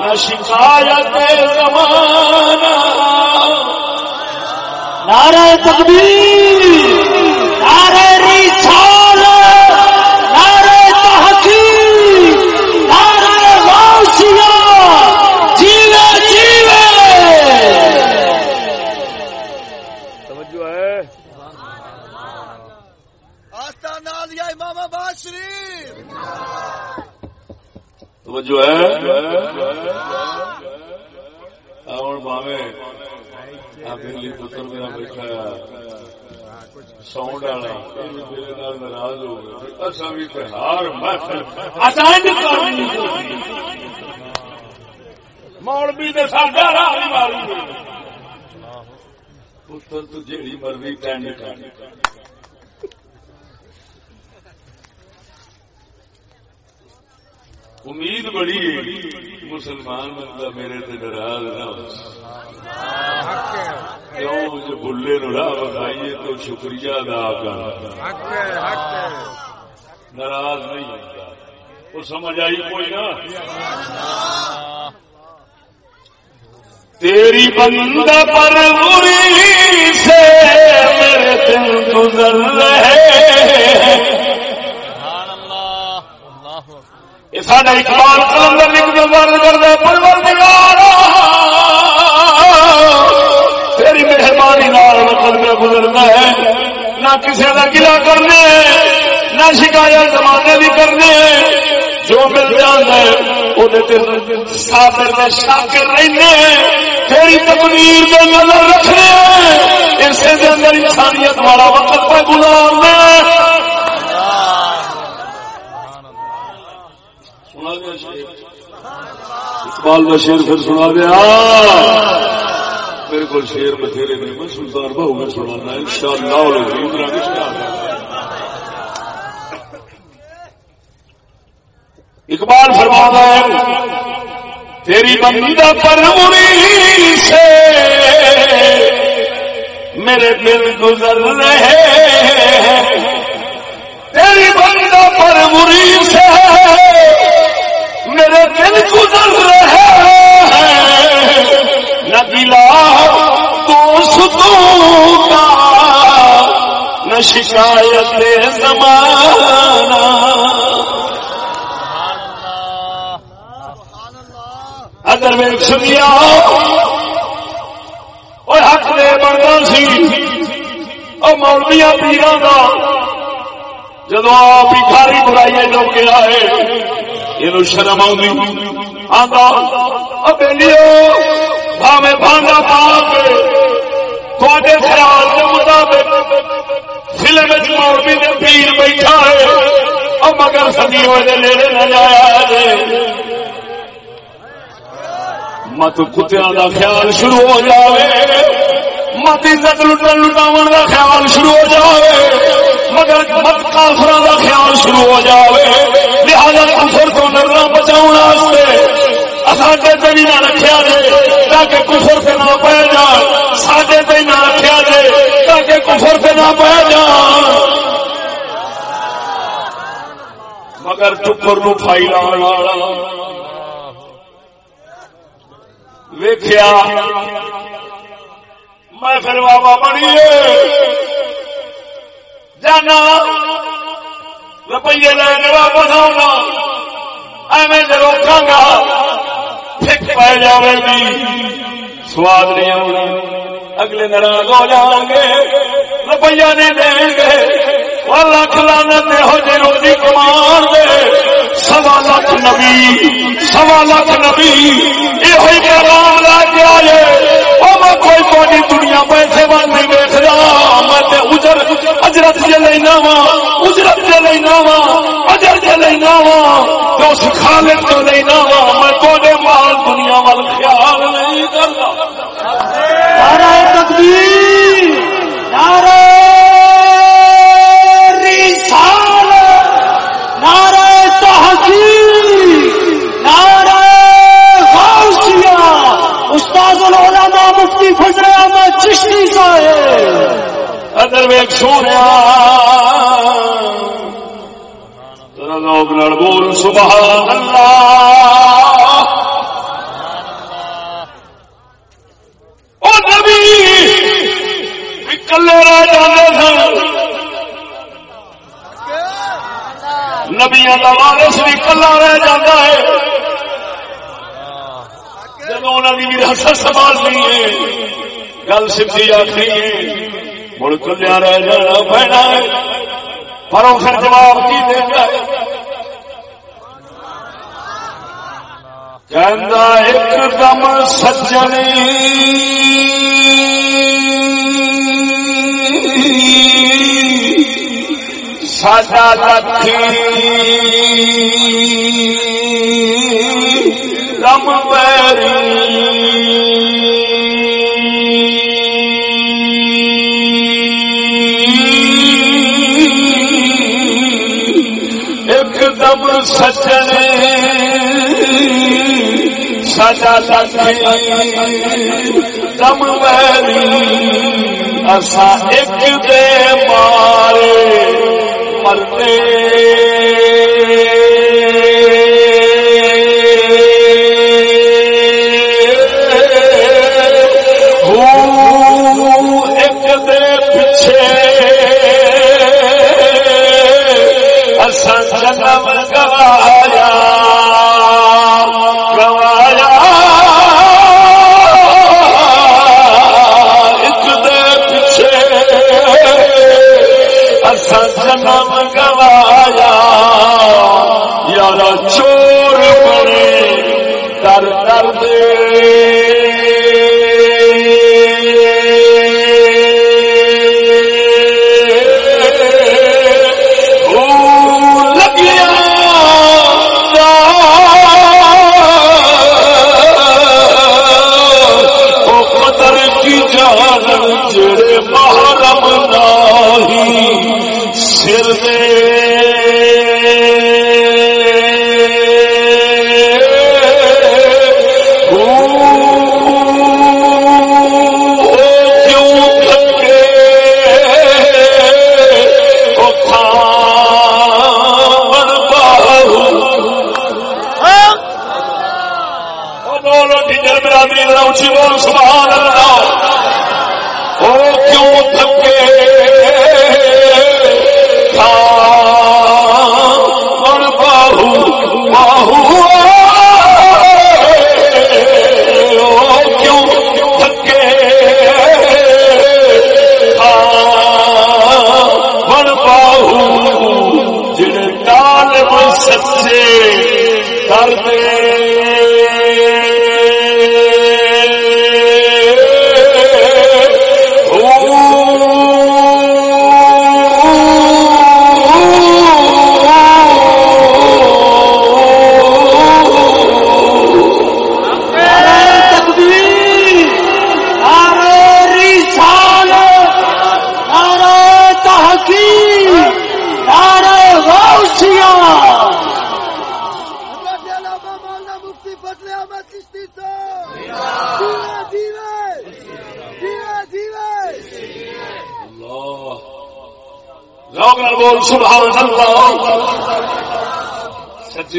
نہ شکایت زمانہ۔ نعرہ تکبیر نعرہ رسال نعرہ تحقیق نعرہ غوثیہ جیوے جیوے توجہ ہے آستان نال یا امام آباد شریف توجہ ہے اور ماوے آپ دلی پتر میرا بیٹھا ساؤنڈ والا یہ بھی میرے نال ناراض ہو گئے اصا بھی ہار مولوی نے ساڈا راہ نہیں ماری پتر تو جیڑی مرضی ٹینڈ کر امید بڑی مسلمان بندہ میرے تے ناراض نہ ہو۔ کیوں جو بلے نو راہ بتائیے تو شکریہ ادا کر ناراض نہیں ہوتا۔ وہ سمجھ آئی کوئی نا تیری بندہ پر بری سے میرے دل گزر رہے سبحان اللہ اللہ یہ سارا اقبال کلندر لکھ درد کر دے تیری مہربانی نال میں گزرنا ہے، نہ کسی کا گلا کرنے نہ شکایت زمانے بھی کرنے جو مل جانا ہے وہ سابر شاکر رہنے تیری تقدیر نظر رکھنے اسے دے اندر انسانیت والا وقت پہ گزارنا سنا دیا شیر اقبال کا شیر پھر سنا دیا۔ میرے کو شیر بتھیرے نے میں سلطان بہو میں سنانا ان شاء اللہ اقبال فرمانا ہے، تیری بندہ پر سے میرے دل گزر رہے ہیں۔ تیری بندہ پر سے میرے دل گزر رہے ہیں۔ نہ گلا دوستوں کا، نہ شکایت زمانہ۔ اگر میں سنیا اور حق دے بنتا سی، اور مولویا پیران کا جدو آپ ہی بھاری برائی جو کے آئے یہ شرم آتا بھانگا پا کے خیال کے مطابق، فلم مولوی نے پیر بیٹھا ہے۔ اور مگر سنی ہوئے نیڑے نہ جایا جائے مت کتیا کا خیال شروع ہو جائے مت عزت لٹن لٹاو کا خیال شروع ہو جائے مگر مت کافر کا خیال شروع ہو جائے لہذا کفر کو نرنا بچاؤ ساڈے تے بھی نہ رکھا جائے تاکہ کفر سے نہ پہ جان۔ ساڈے تے نہ رکھا جائے تاکہ کفر سے نہ پہ جان۔ مگر چکر نو پھائی لاؤ والا۔ ویخیا میں پھر بابا بنی جانا روپیے لے کے واپس آؤں ایویں جو روکا گا پھک پی جائے گی سواد نہیں آنا اگلے ناراض ہو جان گے روپیہ نہیں دیں گے اور لکھ لانا ہو جی روزی کمان دے سوا لاکھ نبی سوا لاکھ نبی یہ پیغام لا کے آئے کوئی کوئی دنیا پیسے بن نہیں اجر، اجرت جی لینا وا اجرت جی لینا وا اجر جی لینا وا تو اس خالد تو لینا وا میں مال دنیا وال خیال نہیں نعرہ تکبیر نعرہ مفتی فضل احمد چشتی صاحب۔ ادر ویک سونے ترا لوگ لڑ بول۔ سبحان اللہ۔ او نبی بھی کلے رہ جاندے سن۔ نبیاں دا وارث بھی کلا رہ جاتا ہے۔ جب انہوں نے وراثت ہے، گل سیدھی آخری ہے، مڑ کلیا رہ جانا پینا ہے۔ پر پھر جواب کی دے گا کہندا ایک دم سجنی ساڈا لکھی۔ دم بیری ایک دم سجن سجا لکھی دم بیری اسا ایک دے مارے مرتے۔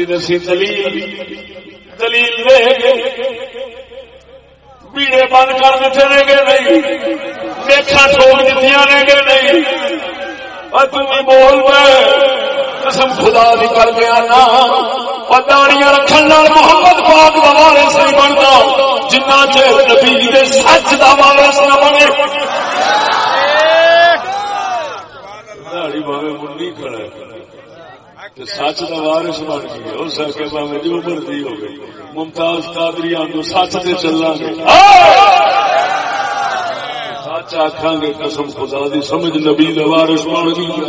سچی دسی دلیل دلیل دے بیڑے بند کر دیتے نے گے نہیں دیکھا ٹھوک دیتی نے گے نہیں۔ اور تم بول پہ قسم خدا دی کر گیا نا پتاڑیاں رکھن نال محمد پاک دا وارث نہیں بنتا جنہ چیر نبی دے سچ دا وارث نہ بنے داڑھی باوے منڈی کھڑا ہے تے سچ دا وارث بن گیا ہو سکے باوے جو مرضی ہو گئی۔ ممتاز قادری آنگو سچ تے چلنا گے۔ سچ آکھاں گے، قسم خدا دی، سمجھ نبی دا وارث بن گیا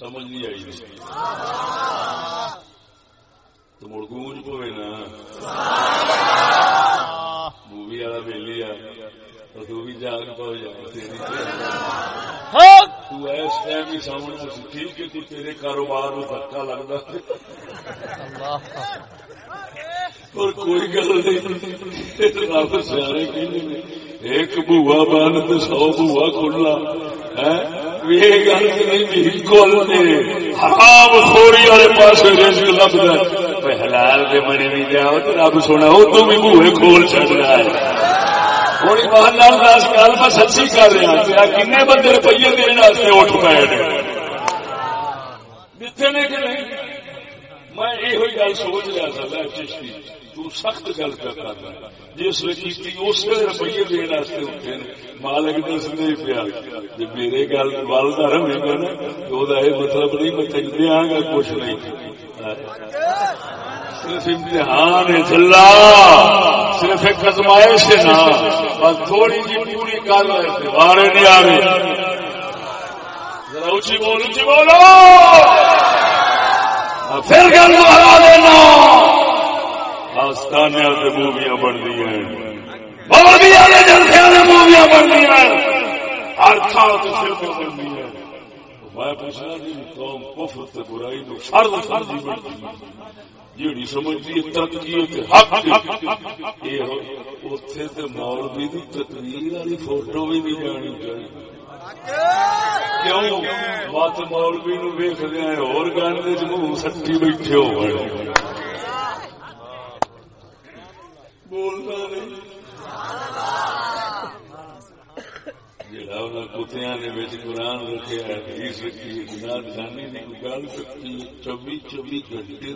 سمجھ نہیں آئی تو مڑ گونج پوے نا۔ مووی والا ویلی آ۔ تو بھی جاگ پو جا۔ تو ٹائم ہی سامنے تو جی، تیرے کاروبار میں دھکا لگتا۔ اور کوئی گل نہیں۔ رب کہ ایک بوا بن تو سو بوا کھلنا یہ گل حرام خوری والے پاس رزق لبدا حلال دے بنے بھی جاؤ رب سونا وہ تو بھی بوئے کھول چڑ ہے۔ ہوں ایمان لال دس گل میں سچی کر رہا کن بندے روپیے دینے اٹھ پائے دیتے نے کہ نہیں میں یہ گل سوچ رہا تھا چشتی تو سخت گل کرتا تھا جس نے کی اس روپیے دینے اٹھے مالک دس نہیں پیا جی میرے گل والدہ رہے گا نا، تو یہ مطلب نہیں، میں تک دیا گا، کچھ نہیں۔ صرف امتحان ہے چلا صرف ایک ازمائش ہے نا۔ بس تھوڑی جی پوری کر بارے نہیں آ رہے۔ ذرا اونچی بول اونچی بولو۔ پھر گل دوہرا دینا۔ آستانے سے موویاں بن رہی ہیں موویاں بن رہی ہیں۔ ہر تھان سے فلمیں بن رہی ہیں۔ میں پوچھنا جی قوم کفر برائی بنتی جیڑی سمجھتی ہے، ترقی تے حق یہ اوتھے تے مولوی دی تقریر والی فوٹو بھی نہیں جانی چاہیے۔ کیوں؟ مولوی نو ویخ دیا اور گانے منہ سٹی بیٹھے ہو بولنا نہیں کتیا قرآن رکھے حدیث رکھی کی گل چوبی چوبی گھنٹے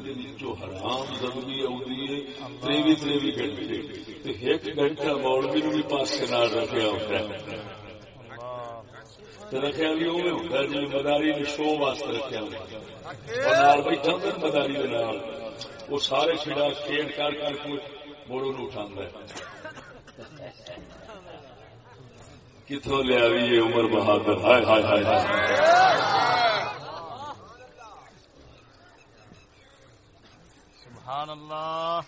حرام زبی آئی ہے، تریوی تریوی گھنٹے۔ ایک گھنٹہ مولوی بھی پاس رکھا ہوتا ہے۔ رکھا بھی اوے ہوتا ہے جی مداری نے شو واسطے رکھا ہوتا بیٹھا مداری وہ سارے چھڑا کھیل کر کر کے اٹھا ہے۔ کتوں لیا بھی یہ عمر بہادر؟ ہائے ہائے ہائے سبحان اللہ۔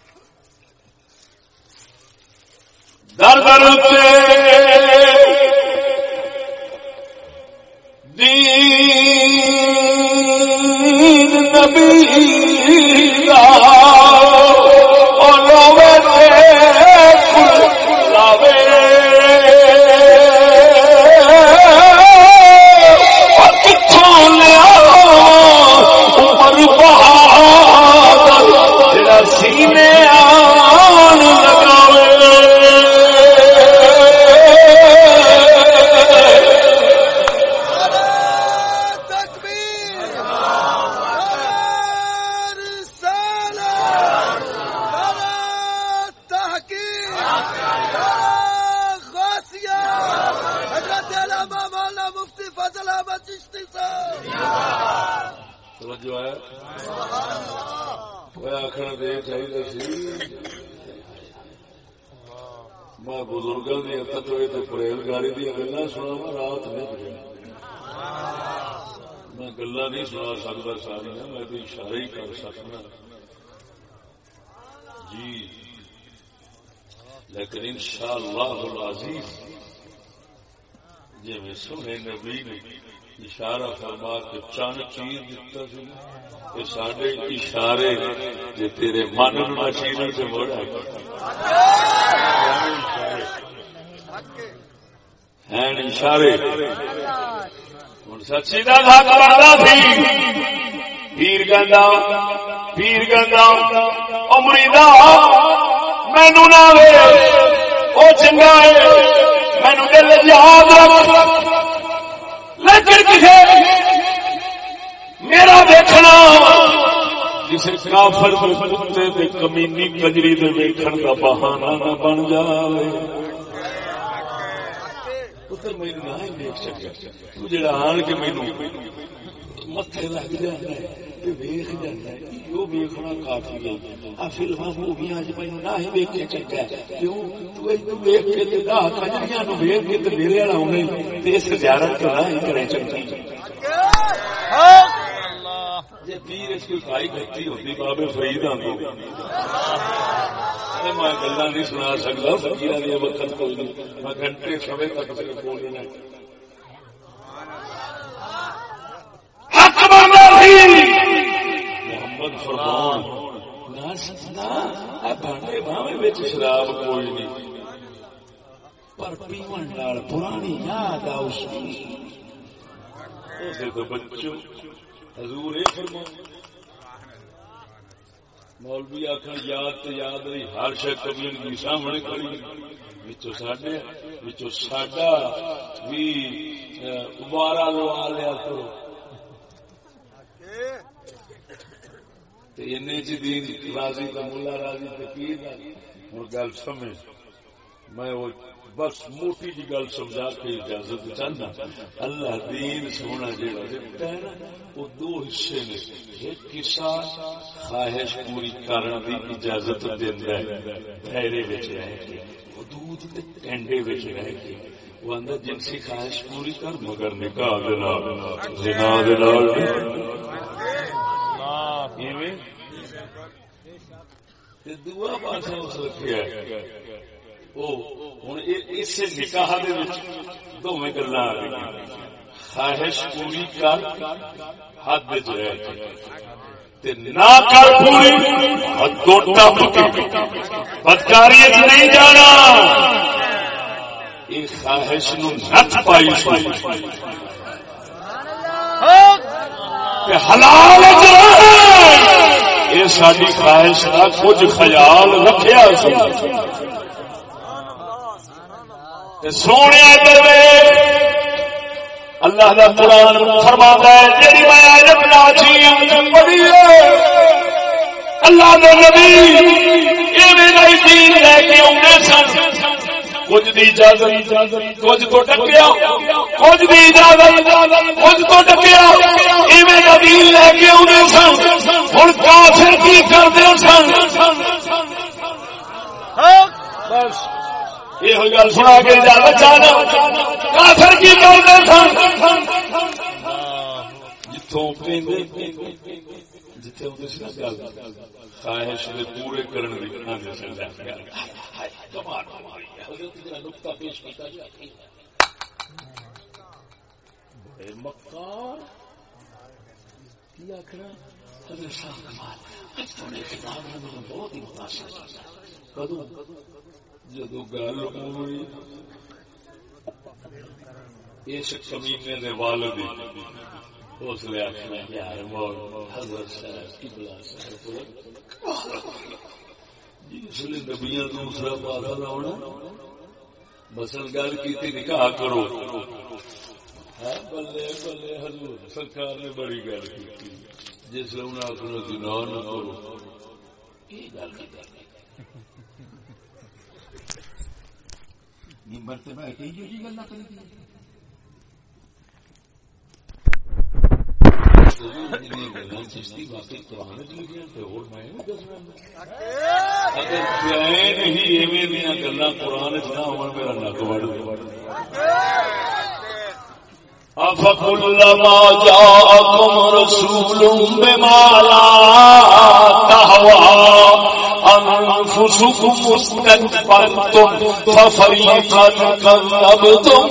در در دین جی میں سنے نبی نے اشارہ فرما کے چند چیز دتا سی یہ سارے اشارے جی تیرے من نو چیز سے موڑا ہیں اشارے۔ ہوں سچی کا حق بنتا سی۔ پیر گندا پیر گندا امریدا مینو نہ وہ چنگا ہے مینو دل یاد رکھ۔ لیکن کسی میرا دیکھنا کسی کافر کتے دے کمینی کجری دے ویکھن کا بہانہ نہ بن جائے پتر، میں نہ دیکھ سکیا۔ تو جڑا آن کے مینوں متھے لگ جائے ہے تے ویکھ جاتا ہے وہ ویکھنا کافی ہے۔ آ فلماں موویاں اج مینوں نہ ہی ویکھے چنگا کیوں تو اے ویکھ کے تے راہ کجریاں نو ویکھ کے تے میرے والا ہونے تے اس زیارت تو نہ ہی کرے چنگی جی پیر اس کی کھائی گتی ہوتی بابے فرید آدھو میں گلا نہیں سنا سکتا فکیر دیا وقت کوئی نہیں۔ میں گھنٹے سمے تک میرے کو محمد فرمان نہ سمجھنا بھاٹے باوے شراب کوئی نہیں۔ پر پیمن نال پرانی یاد آؤ تو بچوں، حضور یہ فرما مولوی آخر یاد تو یاد رہی، ہر شہ کبھی سامنے کھڑی ساڈے ساڈا بھی ابارا لوا لیا کرو جی راضی کا ملا راضی فکیر ہوں گل سمجھ۔ میں وہ بس موٹی جی گل سمجھا کے اجازت چاہنا اللہ دین سونا جہاں دیتا ہے نا، وہ دو حصے نے۔ ایک حصہ خواہش پوری کرنے کی اجازت دینا ہے۔ ٹھہرے رہ کے وہ دودھ ٹینڈے رہ کے۔ وہ اندر جنسی خواہش پوری کر، مگر نکاح دعا پاسا اس رکھا اس نکاح دونوں گلا آ گئی۔ خواہش پوری کر حد نہ کر پوری بدکاری نہیں جانا۔ یہ خواہش نت پائی حلال یہ ساری خواہش کا کچھ خیال رکھا سونے اللہ کا قرآن فرما ہے جی میں آیت ناچی پڑھی اللہ نے نبی دین لے کے آدھے سن۔ کچھ دی اجازت، کچھ تو ٹکیا کچھ دی اجازت، کچھ تو ٹکیا ایویں نبی لے کے آدھے سن ہوں کافر کی کرتے سن۔ ہاں، بس یہ گل سنا کے اجازت چاہنا کافر کی کرتے سن۔ ہاں، جتوں جتنے خواہش پورے کرنے مکار بہت ہی متاثر جدو گل ہوئی، اس کمینے نے والد اس لیے آخنا یار حضرت جس جی، لیے دوسرا پارا لاؤنا مسل گل کی نکاح کرو۔ ہاں، بلے بلے، حضور، سرکار نے بڑی گل کی جس لیے انہیں آخر نہ کرو. یہ گل کی گل؟ میں کئی جو جی گل نہ کری گلا قرآن نہ ہو میرا نک أفكلما جاءكم رسول بما لا تهوى أنفسكم استكبرتم ففريقا كذبتم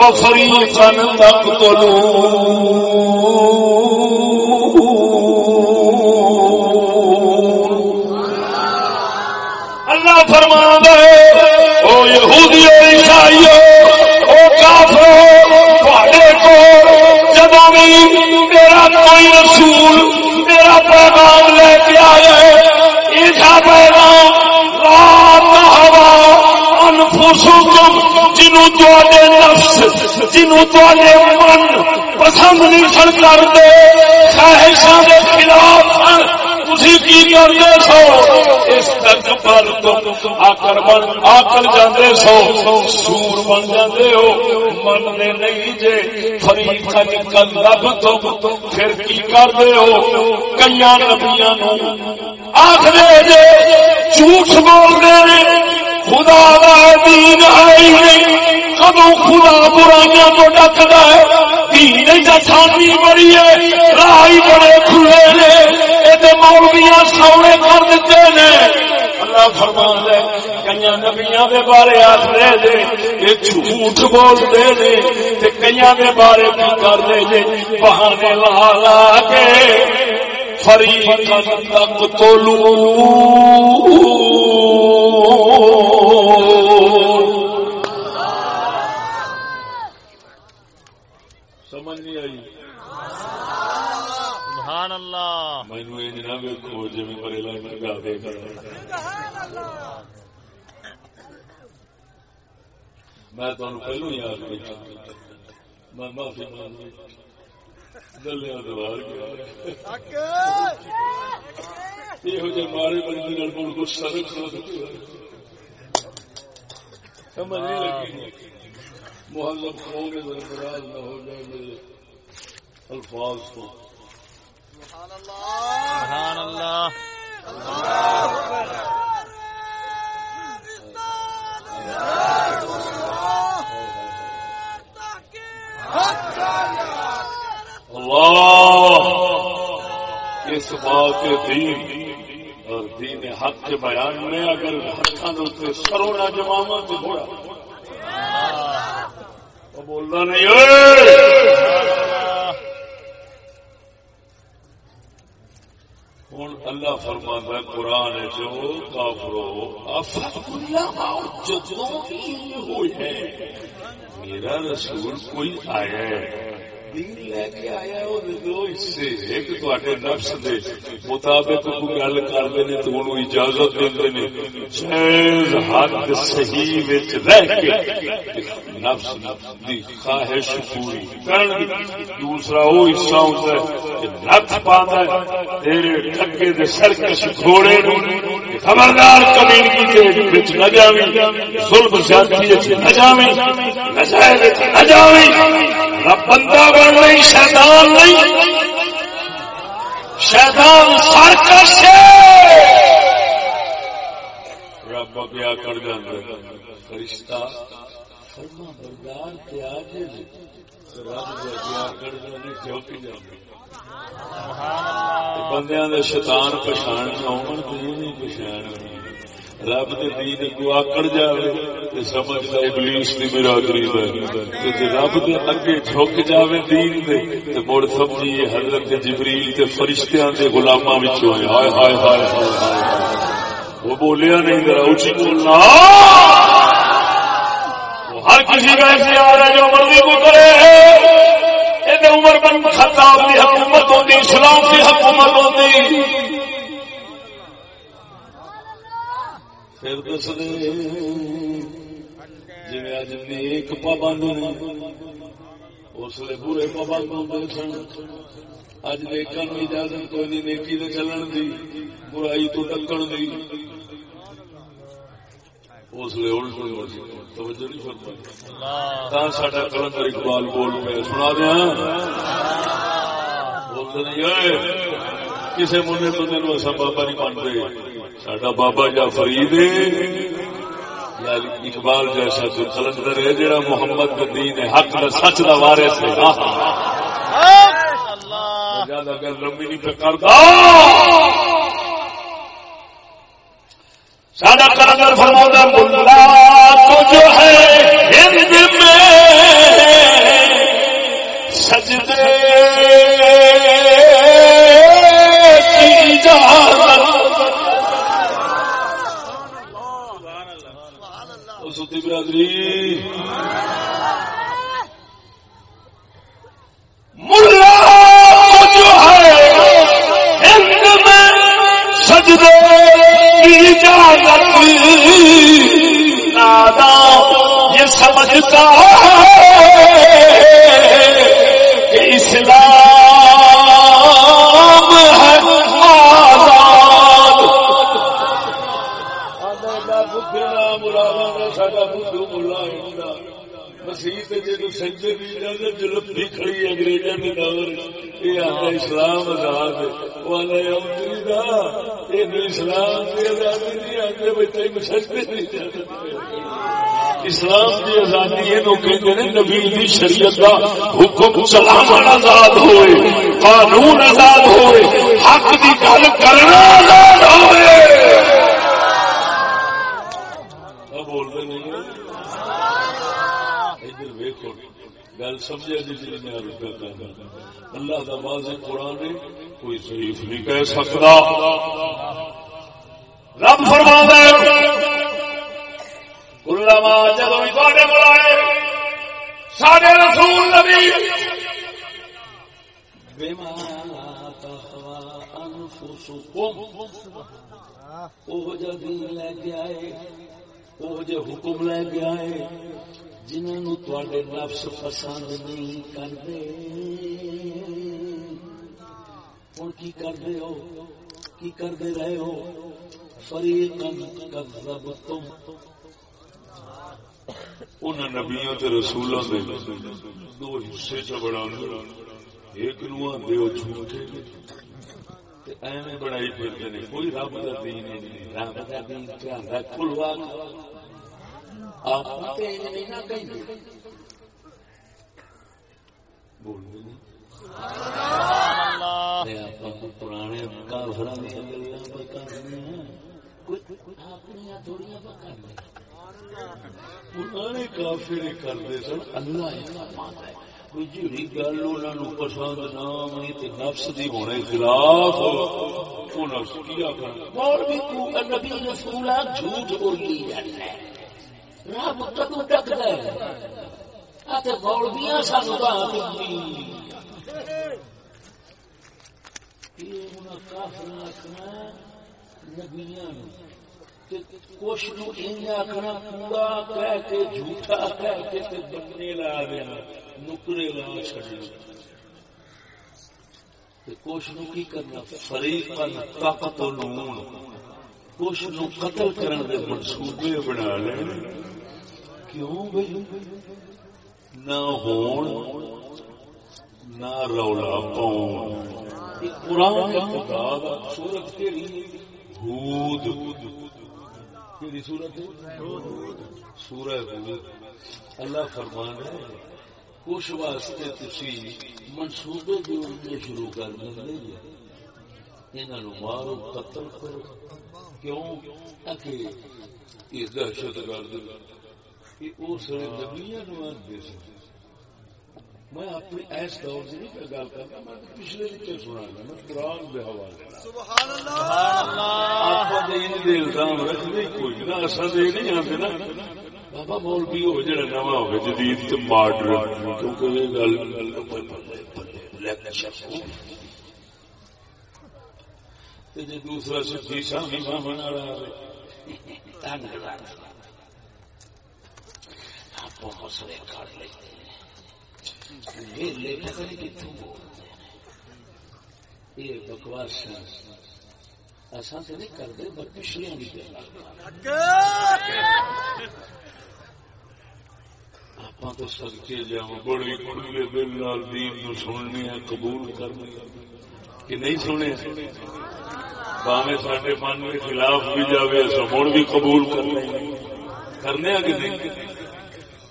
وفريقا تقتلون اللہ فرمان ہے، او یہودی اور عیسائیو او کافرو تھوڑے کو جدو بھی میرا کوئی رسول، میرا پیغام لے کے آئے جنوں تے نفس جنوں تے من پسند نہیں سن کرتے، خواہشاں دے خلاف کی کرتے سو؟ اس تو آکر آکر جاندے سو۔ سور بن جاندے ہو۔ من نے نہیں جے۔ فریق نکل رب تو پھر کی کرتے ہو؟ کئی نبیاں نو؟ آخر جے جھوٹ بول دے خدا دا دین آئی نہیں کدو خدا برائیاں تو ڈکتا ہے۔ دین بڑی ہے۔ راہی بڑے کھلے نے۔ یہ مولویاں سونے کر دیتے نے۔ اللہ فرمان ہے کئی نبیاں دے بارے آخر دے۔ یہ جھوٹ بولتے تے کئی دے بارے کی کر دے جے بہانے لا لا کے فریقا تقتلون سمجھ نہیں آئی سبحان اللہ مینو یہ نہ ویکو جی بریلا میں دے کر میں تمہیں پہلو یاد کیا میں معافی مانگ یہ مارے بندے کو سمجھ نہیں لگی محلب ہو گئے ناراض نہ ہو جائے میرے الفاظ کو سبحان اللہ اللہ۔ اللہ! اس بات دین اور دین حق کے بیان میں اگر ہاتھوں سرونا جماوا تو بڑا وہ بولنا نہیں ہوں اللہ فرماتا ہے، قرآن جو کافرو جدوں ہوئی ہے، میرا رسول کوئی آیا ہے۔ دین لے کے آیا دو حصے ایک تے نفس دے مطابق کوئی گل کرتے ہیں تو انہوں اجازت دے جائز حد صحیح وچ رہ کے نفس دی، خواہش پوری۔ کرن دوسرا وہ حصہ ہوتا ہے کہ نفس پاندا ہے تیرے ٹھگے دے سرکش گھوڑے نو خبردار کمینگی کے وچ نہ جاویں ظلم زیادتی وچ نہ جاویں نجائز وچ نہ جاویں رب بندہ بن نہیں شیطان نہیں۔ شیطان سرکش رب بیا کر فرشتہ فرما بردار کے آجے رب بیا کر جھوک جاندے بندیاں دے شیطان پچھان آن تو نہیں پچھان رب دے دین کو آکڑ جاوے تے سمجھدا ابلیس دی برادری دا۔ تے جے رب دے اگے جھک جاوے دین دے، تے مڑ سمجھی یہ حضرت جبریل تے فرشتیاں دے غلاماں وچوں ہے ہائے ہائے ہائے ہائے وہ بولیا نہیں، ذرا اونچی بولنا۔ ہر کسی کا اختیار ہے جو مرضی کو کرے۔ عمر بن خطاب کی حکومت ہوتی اسلام کی حکومت ہوتی پھر دس جی اج نیک پابند نے اس لیے برے پابند ہوتے سن اج نیکا اجازت کوئی نہیں نیکی دے چلن دی برائی تو ڈکن دی اس لیے الٹ توجہ نہیں فرمائی ساڈا کلندر اقبال بول پہ سنا دیا بولتے نہیں کسی منہ تو دن اصا بابا نہیں مانتے سڈا بابا جا فرید اقبال جیسا جو کلندر ہے جڑا محمد دین حق سچ کا وارث ہے اگر لمبی نہیں پہ کرتا سادہ کلندر فرما ملا تو جو ہے برادری۔ ملا جو ہے، ہند میں سجدے کی اجازت نادا، یہ سمجھتا ہے کہ اسلام اسلام آزاد اسلام اسلام کی آزادی یہ نبی دی شریعت کا حکم چلانا آزاد ہوئے، قانون آزاد ہوئے، حق کی گل کرنا آزاد ہوئے بولتے نہیں ادھر ویکو گل سمجھا جی جی اللہ کا واضح قرآن کوئی ضعیف نہیں کہہ سکتا۔ رب فرما علما جب بھی بلائے سارے رسول نبی۔ وہ لے کے آئے وہ حکم لے کے آئے۔ جنہوں تے نفس پسند نہیں کرتے ہوں کی کرتے ہو؟ کی کرتے رہے ہو؟ فریقن کذبتم۔ ان نبیوں تے رسولوں دے دو حصے چ بڑا ایک نو آدھے وہ جھوٹے ایویں بڑائی پھرتے نے۔ کوئی رب کا دین نہیں۔ رب کا دین کیا کھلوا۔ آپ نہیں نہ کہیں پرانے کافر پرانے کافر کرتے سن اللہ کوئی جی گل انہوں پسند نہ تو نفس کی ہونے خلاف وہ نفس کی آخر نبی رسول جھوٹ بولی سانو کچھ آخنا کہہ کے جھوٹا کہہ کے بننے لا دینا نکرے لا چڑنا کچھ نو کی کرنا فریق طاقت نون کچھ نو قتل کرنے دے منصوبے بنا لے کیوں بھائی نہ ہون نہ رولا پاؤن قرآن خدا دا سورت کیڑی ہود کیڑی سورت سورہ ہود اللہ فرمان ہے کچھ واسطے تسی منصوبے جوڑنے شروع کر دیں انہوں مارو قتل کرو کیوں تاکہ یہ دہشت گرد اس نو میں اپنی ایس دور سے نہیں گل کرنا میں پچھلے سنا گا میں قرآن کے حوالے۔ الزام رکھنے کوئی نہ اصل یہ نہیں آتے نا۔ بابا مولوی ہو جڑا نواں ہو جدید ماڈرن کیونکہ یہ گل جی دوسرا سچی سامی مامن والا آپ حوصلے کر لیتے یہ بکواس اصا تو نہیں کرتے پر پچھلے بھی آپ تو سدکے جا جی، بڑی کھلے دل لال دین نو سننے قبول کرنے کہ نہیں سنے باہیں سڈے من کے خلاف بھی جائے سمڑ بھی قبول کرنے کرنے کہ نہیں؟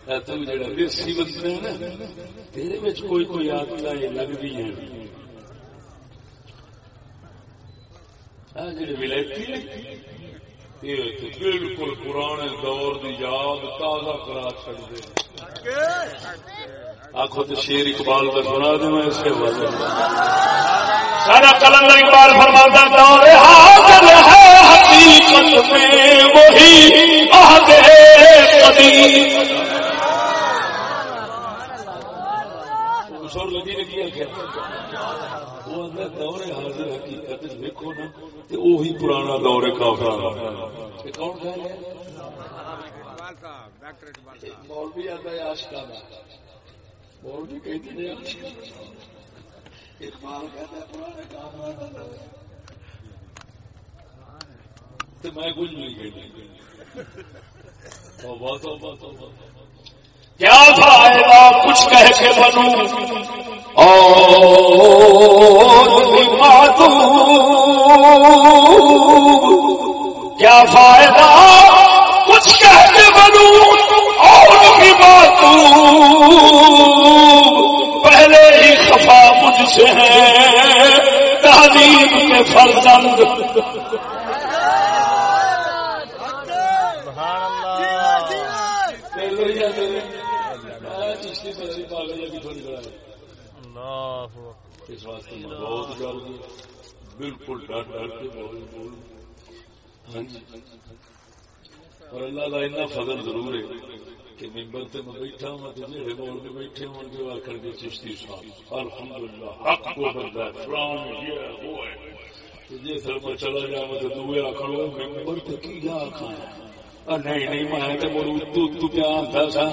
تم جڑا دیسی بندہ ہے نا تیرے وچ کوئی کوئی عادت یہ لگدی ہے جڑے ولایتی یہ بالکل پرانے دور دی یاد تازہ کرا چڑھتے آخو تو شیر اقبال کا سنا دوں میں اس کے بعد سارا کلندر اقبال فرماتا دور حاضر ہے حقیقت میں وہی عہد قدیم سر لگی لگی وہ دور حاضر حقیقت دیکھو نا تو وہی پرانا دور کافر کون کہہ رہا مولوی آتا ہے آشکا مولوی کہتے ہیں اقبال کہتا ہے میں کچھ نہیں کہتا۔ توبہ توبہ توبہ۔ کیا فائدہ؟ کچھ کہہ کے بنوں۔ اور کیا فائدہ؟ کچھ کہہ کے بنوں۔ اور بھی معدوم۔ پہلے ہی خفا مجھ سے ہے۔ تعلیم کے فرزند سبحان اللہ چشتی پتری پاگل لگی تھوڑی بڑا اللہ اس واسطے میں بہت ڈر گیا بالکل ڈر ڈر کے بول بول. ہاں جی. اور اللہ کا اتنا فضل ضرور ہے کہ ممبر سے میں بیٹھا ہوں تو میرے بول کے بیٹھے ہوں جو آخر کے چشتی صاحب، الحمدللہ، حق کو بندہ ہے یہ وہ ہے۔ تو جی جس میں چلا جا تو دوے آخر وہ ممبر تو کی جا آخا نہیں نہیں، میں تو مڑ تو تو کیا آتا سا۔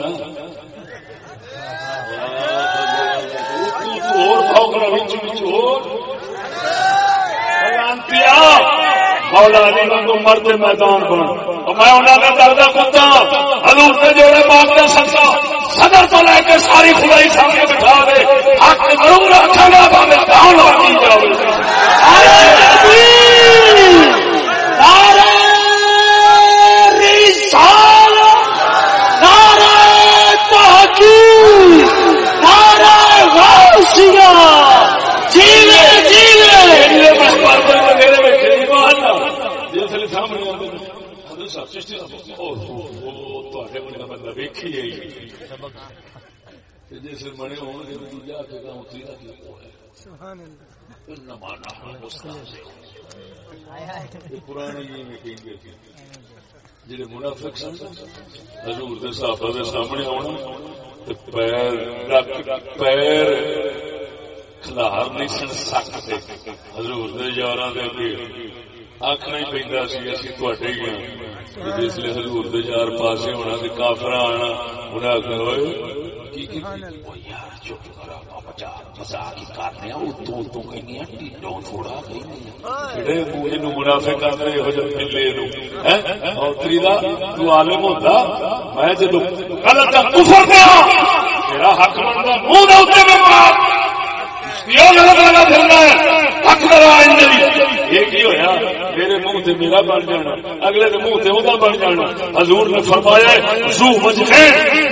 مولا علی کو مرد میدان بن میں انہوں کا دردہ کتا حضور سے جوڑے باپ کا سکتا صدر تو لے کے ساری خدائی سامنے بٹھا دے حق ضرور رکھا گا باندھے کہاں لگی جاؤ غوثیہ! جیوے جیوے جس بنے ہونے سبحان اللہ۔ پرانے جڑے منافق سن حضور دے صحابہ دے سامنے آنا پیر پیر کھلار نہیں سن سکتے حضور دے یاراں دے اگے آخنا ہی پہنتا سی اسی تھوڑے ہی ہاں جس لیے حضور دے یار پاسے ہونا تے کافر آنا انہیں آخنا ہوئے جی، جی، جی، یار چپ کرا بچا مزاق ہی وہ تو کہنی تھوڑا کہنی جڑے نو ہو نو ہیں؟ تو عالم ہوتا، میں غلط کفر تیرا حق بندا منہ دے اوتے میں مار یہ غلط لگا پھرنا ہے حق کرا یہ کی ہویا؟ میرے منہ تے میرا بن جانا۔ اگلے دے منہ تے اودا بن جانا۔ حضور نے فرمایا زو وجہ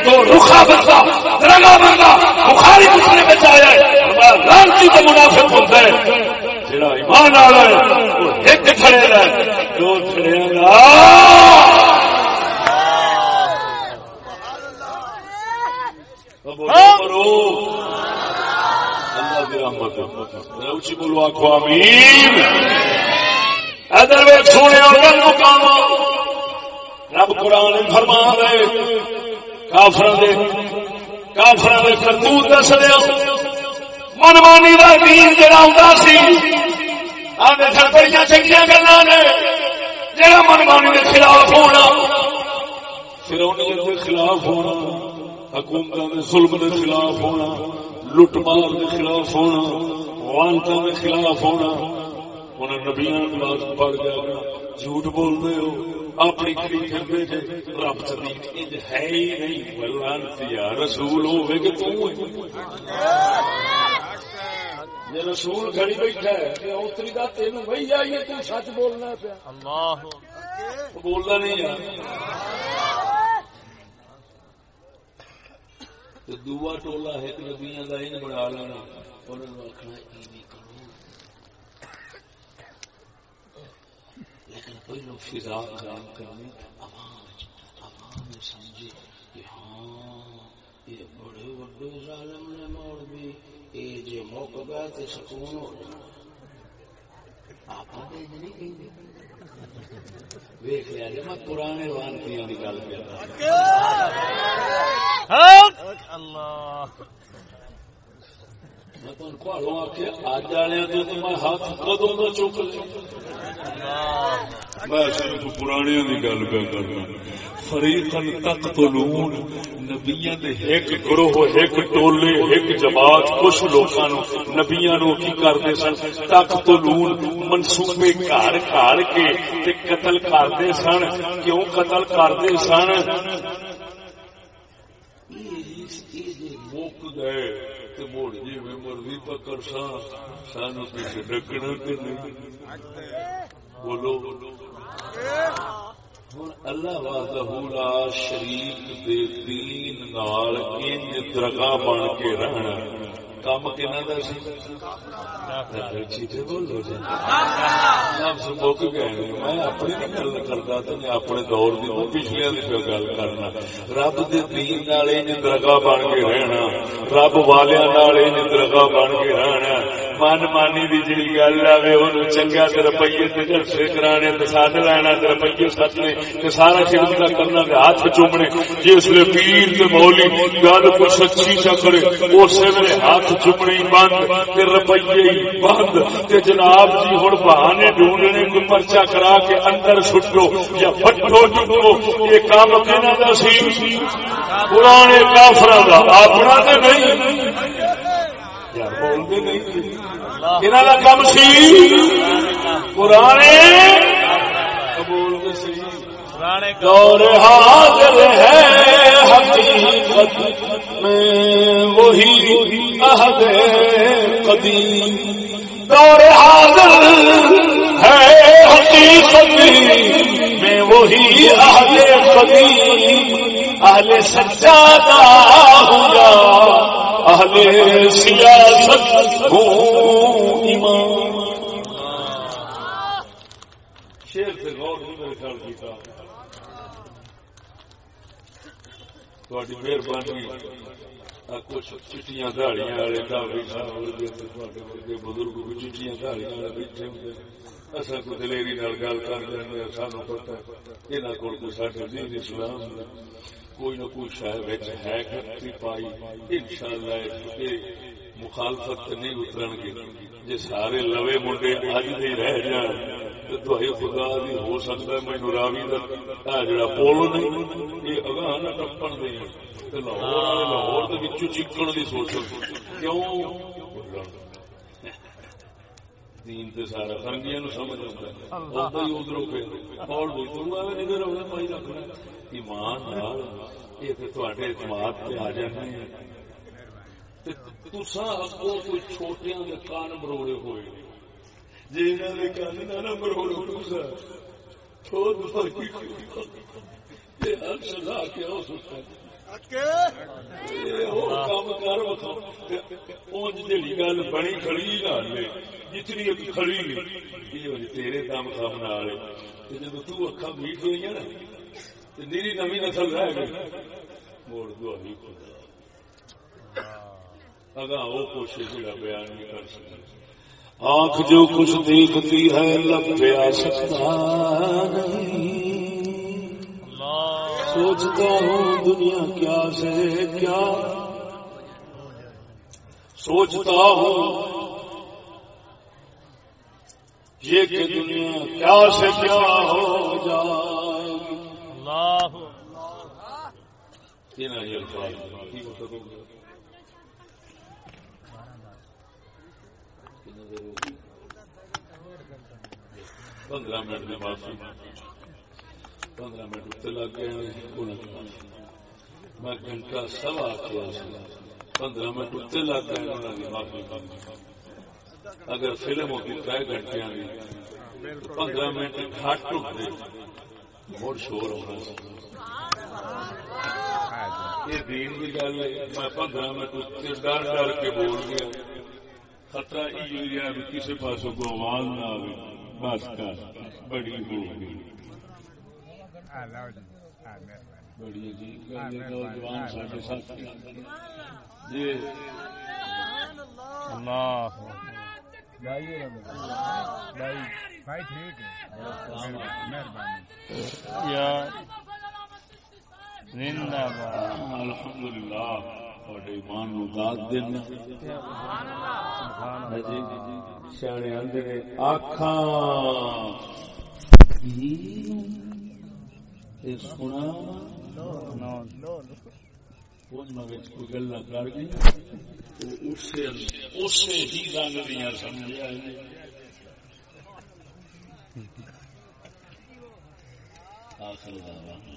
تو رخا بندہ درگا بندہ بخاری مسلم میں آیا ہے۔ فرمایا لعنتی تو منافق ہوتا ہے۔ جڑا ایمان والا ہے وہ ایک کھڑے گا دو کھڑے گا کرو اللہ کی رحمت اچھی بولو آخو ادھر ویک سونے اور مقام رب قرآن فرما دے کافر دے کافر دے کرتوت دس دیا منمانی کا دین جڑا ہوں سی آدھے سر بڑی چنگیا گلا نے جڑا منمانی کے خلاف ہونا فرونیت کے خلاف ہونا حکومت کے ظلم کے خلاف ہونا لٹ مار کے خلاف ہونا وانتا کے خلاف ہونا۔ انہیں نبیا بات پڑ گیا جھوٹ بول رہے ہو اپنی کھڑی کرتے تھے رب ہے ہی نہیں۔ بلانتی رسول کہ تو رسول بیٹھا ہے اتری کا تین وہی آئیے تو سچ بولنا پیا۔ بولنا نہیں یار دعا ٹولا ہے نبیاں کا ان بنا لینا۔ انہوں نے آخنا ایویں کرو۔ لیکن پہلو فضا قائم کرنی عوام عوام سمجھے کہ ہاں یہ بڑے بڑے ظالم نے موڑ بھی یہ جی موک گیا تو سکون ہو جانا ویخ لیا جی میں پرانے کی گل کر اللہ میں تمہیں پہاڑوں آخیا اج والے تو تو میں ہاتھ کدوں کا چک لیا۔ میں صرف پرانے کی گل پہ کرنا فریقن تک تو نبیاں دے ایک گروہ، ایک ٹولے، ایک جماعت، کچھ لوکاں نو نبیاں نو کی کردے سن تک تو لون، منصوبے گھر گھر کے تے قتل کردے سن۔ کیوں قتل کردے سن؟ مک گئے تے موڑ جی میں مرضی پکڑ سا سانو کسی ڈکنا تے نہیں؟ بولو۔ ہوں اللہ وحدہ لا شریک دے دین نال انج درگاہ بن کے رہنا کم کنا دا سی چیٹے بولو جی لفظ مک گئے میں اپنی نہیں گل کرتا تو میں اپنے دور دی پچھلے دی پہ گل کرنا رب دے دین نال انج درگاہ بن کے رہنا رب والیاں نال انج درگاہ بن کے رہنا من مانی دی جی گل آئے ان چنگا تے روپیے تے جلسے کرانے تے ساتھ لینا تے روپیے سٹنے تے سارا خدمت کرنا تے ہاتھ چومنے جس لے پیر تے مولی گل کو سچی چا کرے اس ویلے ہاتھ چومنے بند تے روپیے بند تے جناب جی ہن بہانے ڈھونڈنے کوئی پرچا کرا کے اندر سٹو یا پٹھو ڈھونڈو یہ کام کہنا دا سی پرانے کافراں دا اپنا تے نہیں انہوں کا کم سی۔ پرانے دور حاضر ہے حقیقت میں، وہی عہد قدیم۔ دور حاضر حقیقت میں وہی عہد قدیم اہل سجادہ ہوا اہل سیاست ہوں ایمان۔ شیر سے غور میرے خیال کیتا۔ تھوڑی مہربانی۔ کچھ چٹیاں دہڑیاں والے بزرگ چٹیاں دہڑیاں والے بیٹھے ہوتے اصل کو دلیری گل کر لینا سانو پتا یہاں کو کوئی سارے دین اسلام کوئی نہ کوئی شاید ہے کرتی پائی۔ ان شاء اللہ مخالفت نہیں اترن گے۔ جی سارے لوے منڈے اج بھی رہ جان تو خدا بھی ہو سکتا ہے مینو راوی کا جڑا پول نہیں، یہ اگاہ نہ ٹپن دے۔ لاہور لاہور چکن کی سوچ۔ کیوں؟ دین تے سارا فرنگیاں نو سمجھ آتا ہے۔ ہی ادھر پہ اور بھی تو میں ادھر ہونا پائی رکھنا ایمان نال یہ تے تواڈے اعتماد تے آ جاندے ہیں تے تساں اگوں کوئی چھوٹیاں دے کان مروڑے ہوئے۔ جے انہاں دے کان نہ مروڑو تساں۔ چھوڑ فرقی تے ہر سزا کے ہو سکتا ہے۔ گل بنی کھڑی گل جتنی کھڑی تیرے کام کام جب تکا میٹ ہوئی نا نیری نمی نسل رہ گئی۔ موڑ دو اگاں وہ کوشش جڑا بیان نہیں کر سکتا۔ آنکھ جو کچھ دیکھتی ہے، لب پہ آ سکتا نہیں۔ سوچتا ہوں دنیا کیا سے کیا؟ سوچتا ہوں یہ کہ دنیا کیا سے کیا ہو جائے۔ پندرہ منٹ میں معافی۔ پندرہ منٹ اتنے لگ گئے میں گھنٹہ سوا کیا پندرہ منٹ اتنے لگ گئے معافی اگر فلم ہوتی تر گھنٹے کی پندرہ منٹ گھٹ ہوتے بہت شور ہونا یہ دین کی گل ہے، میں پندرہ منٹ اتنے ڈر ڈر کے بول گیا۔ خطرہ یہ کسی پاس کو آواز نہ آئے بس کر، بڑی ہو گئی۔ بڑی عجیب نوجوان سارے ساتھی جی۔ ایمان نو داد دینا جی۔ نے آخا سنا کوئی گلا کر گئی؟ اسے ہی رنگ دیا سمجھا آخر دعوانا۔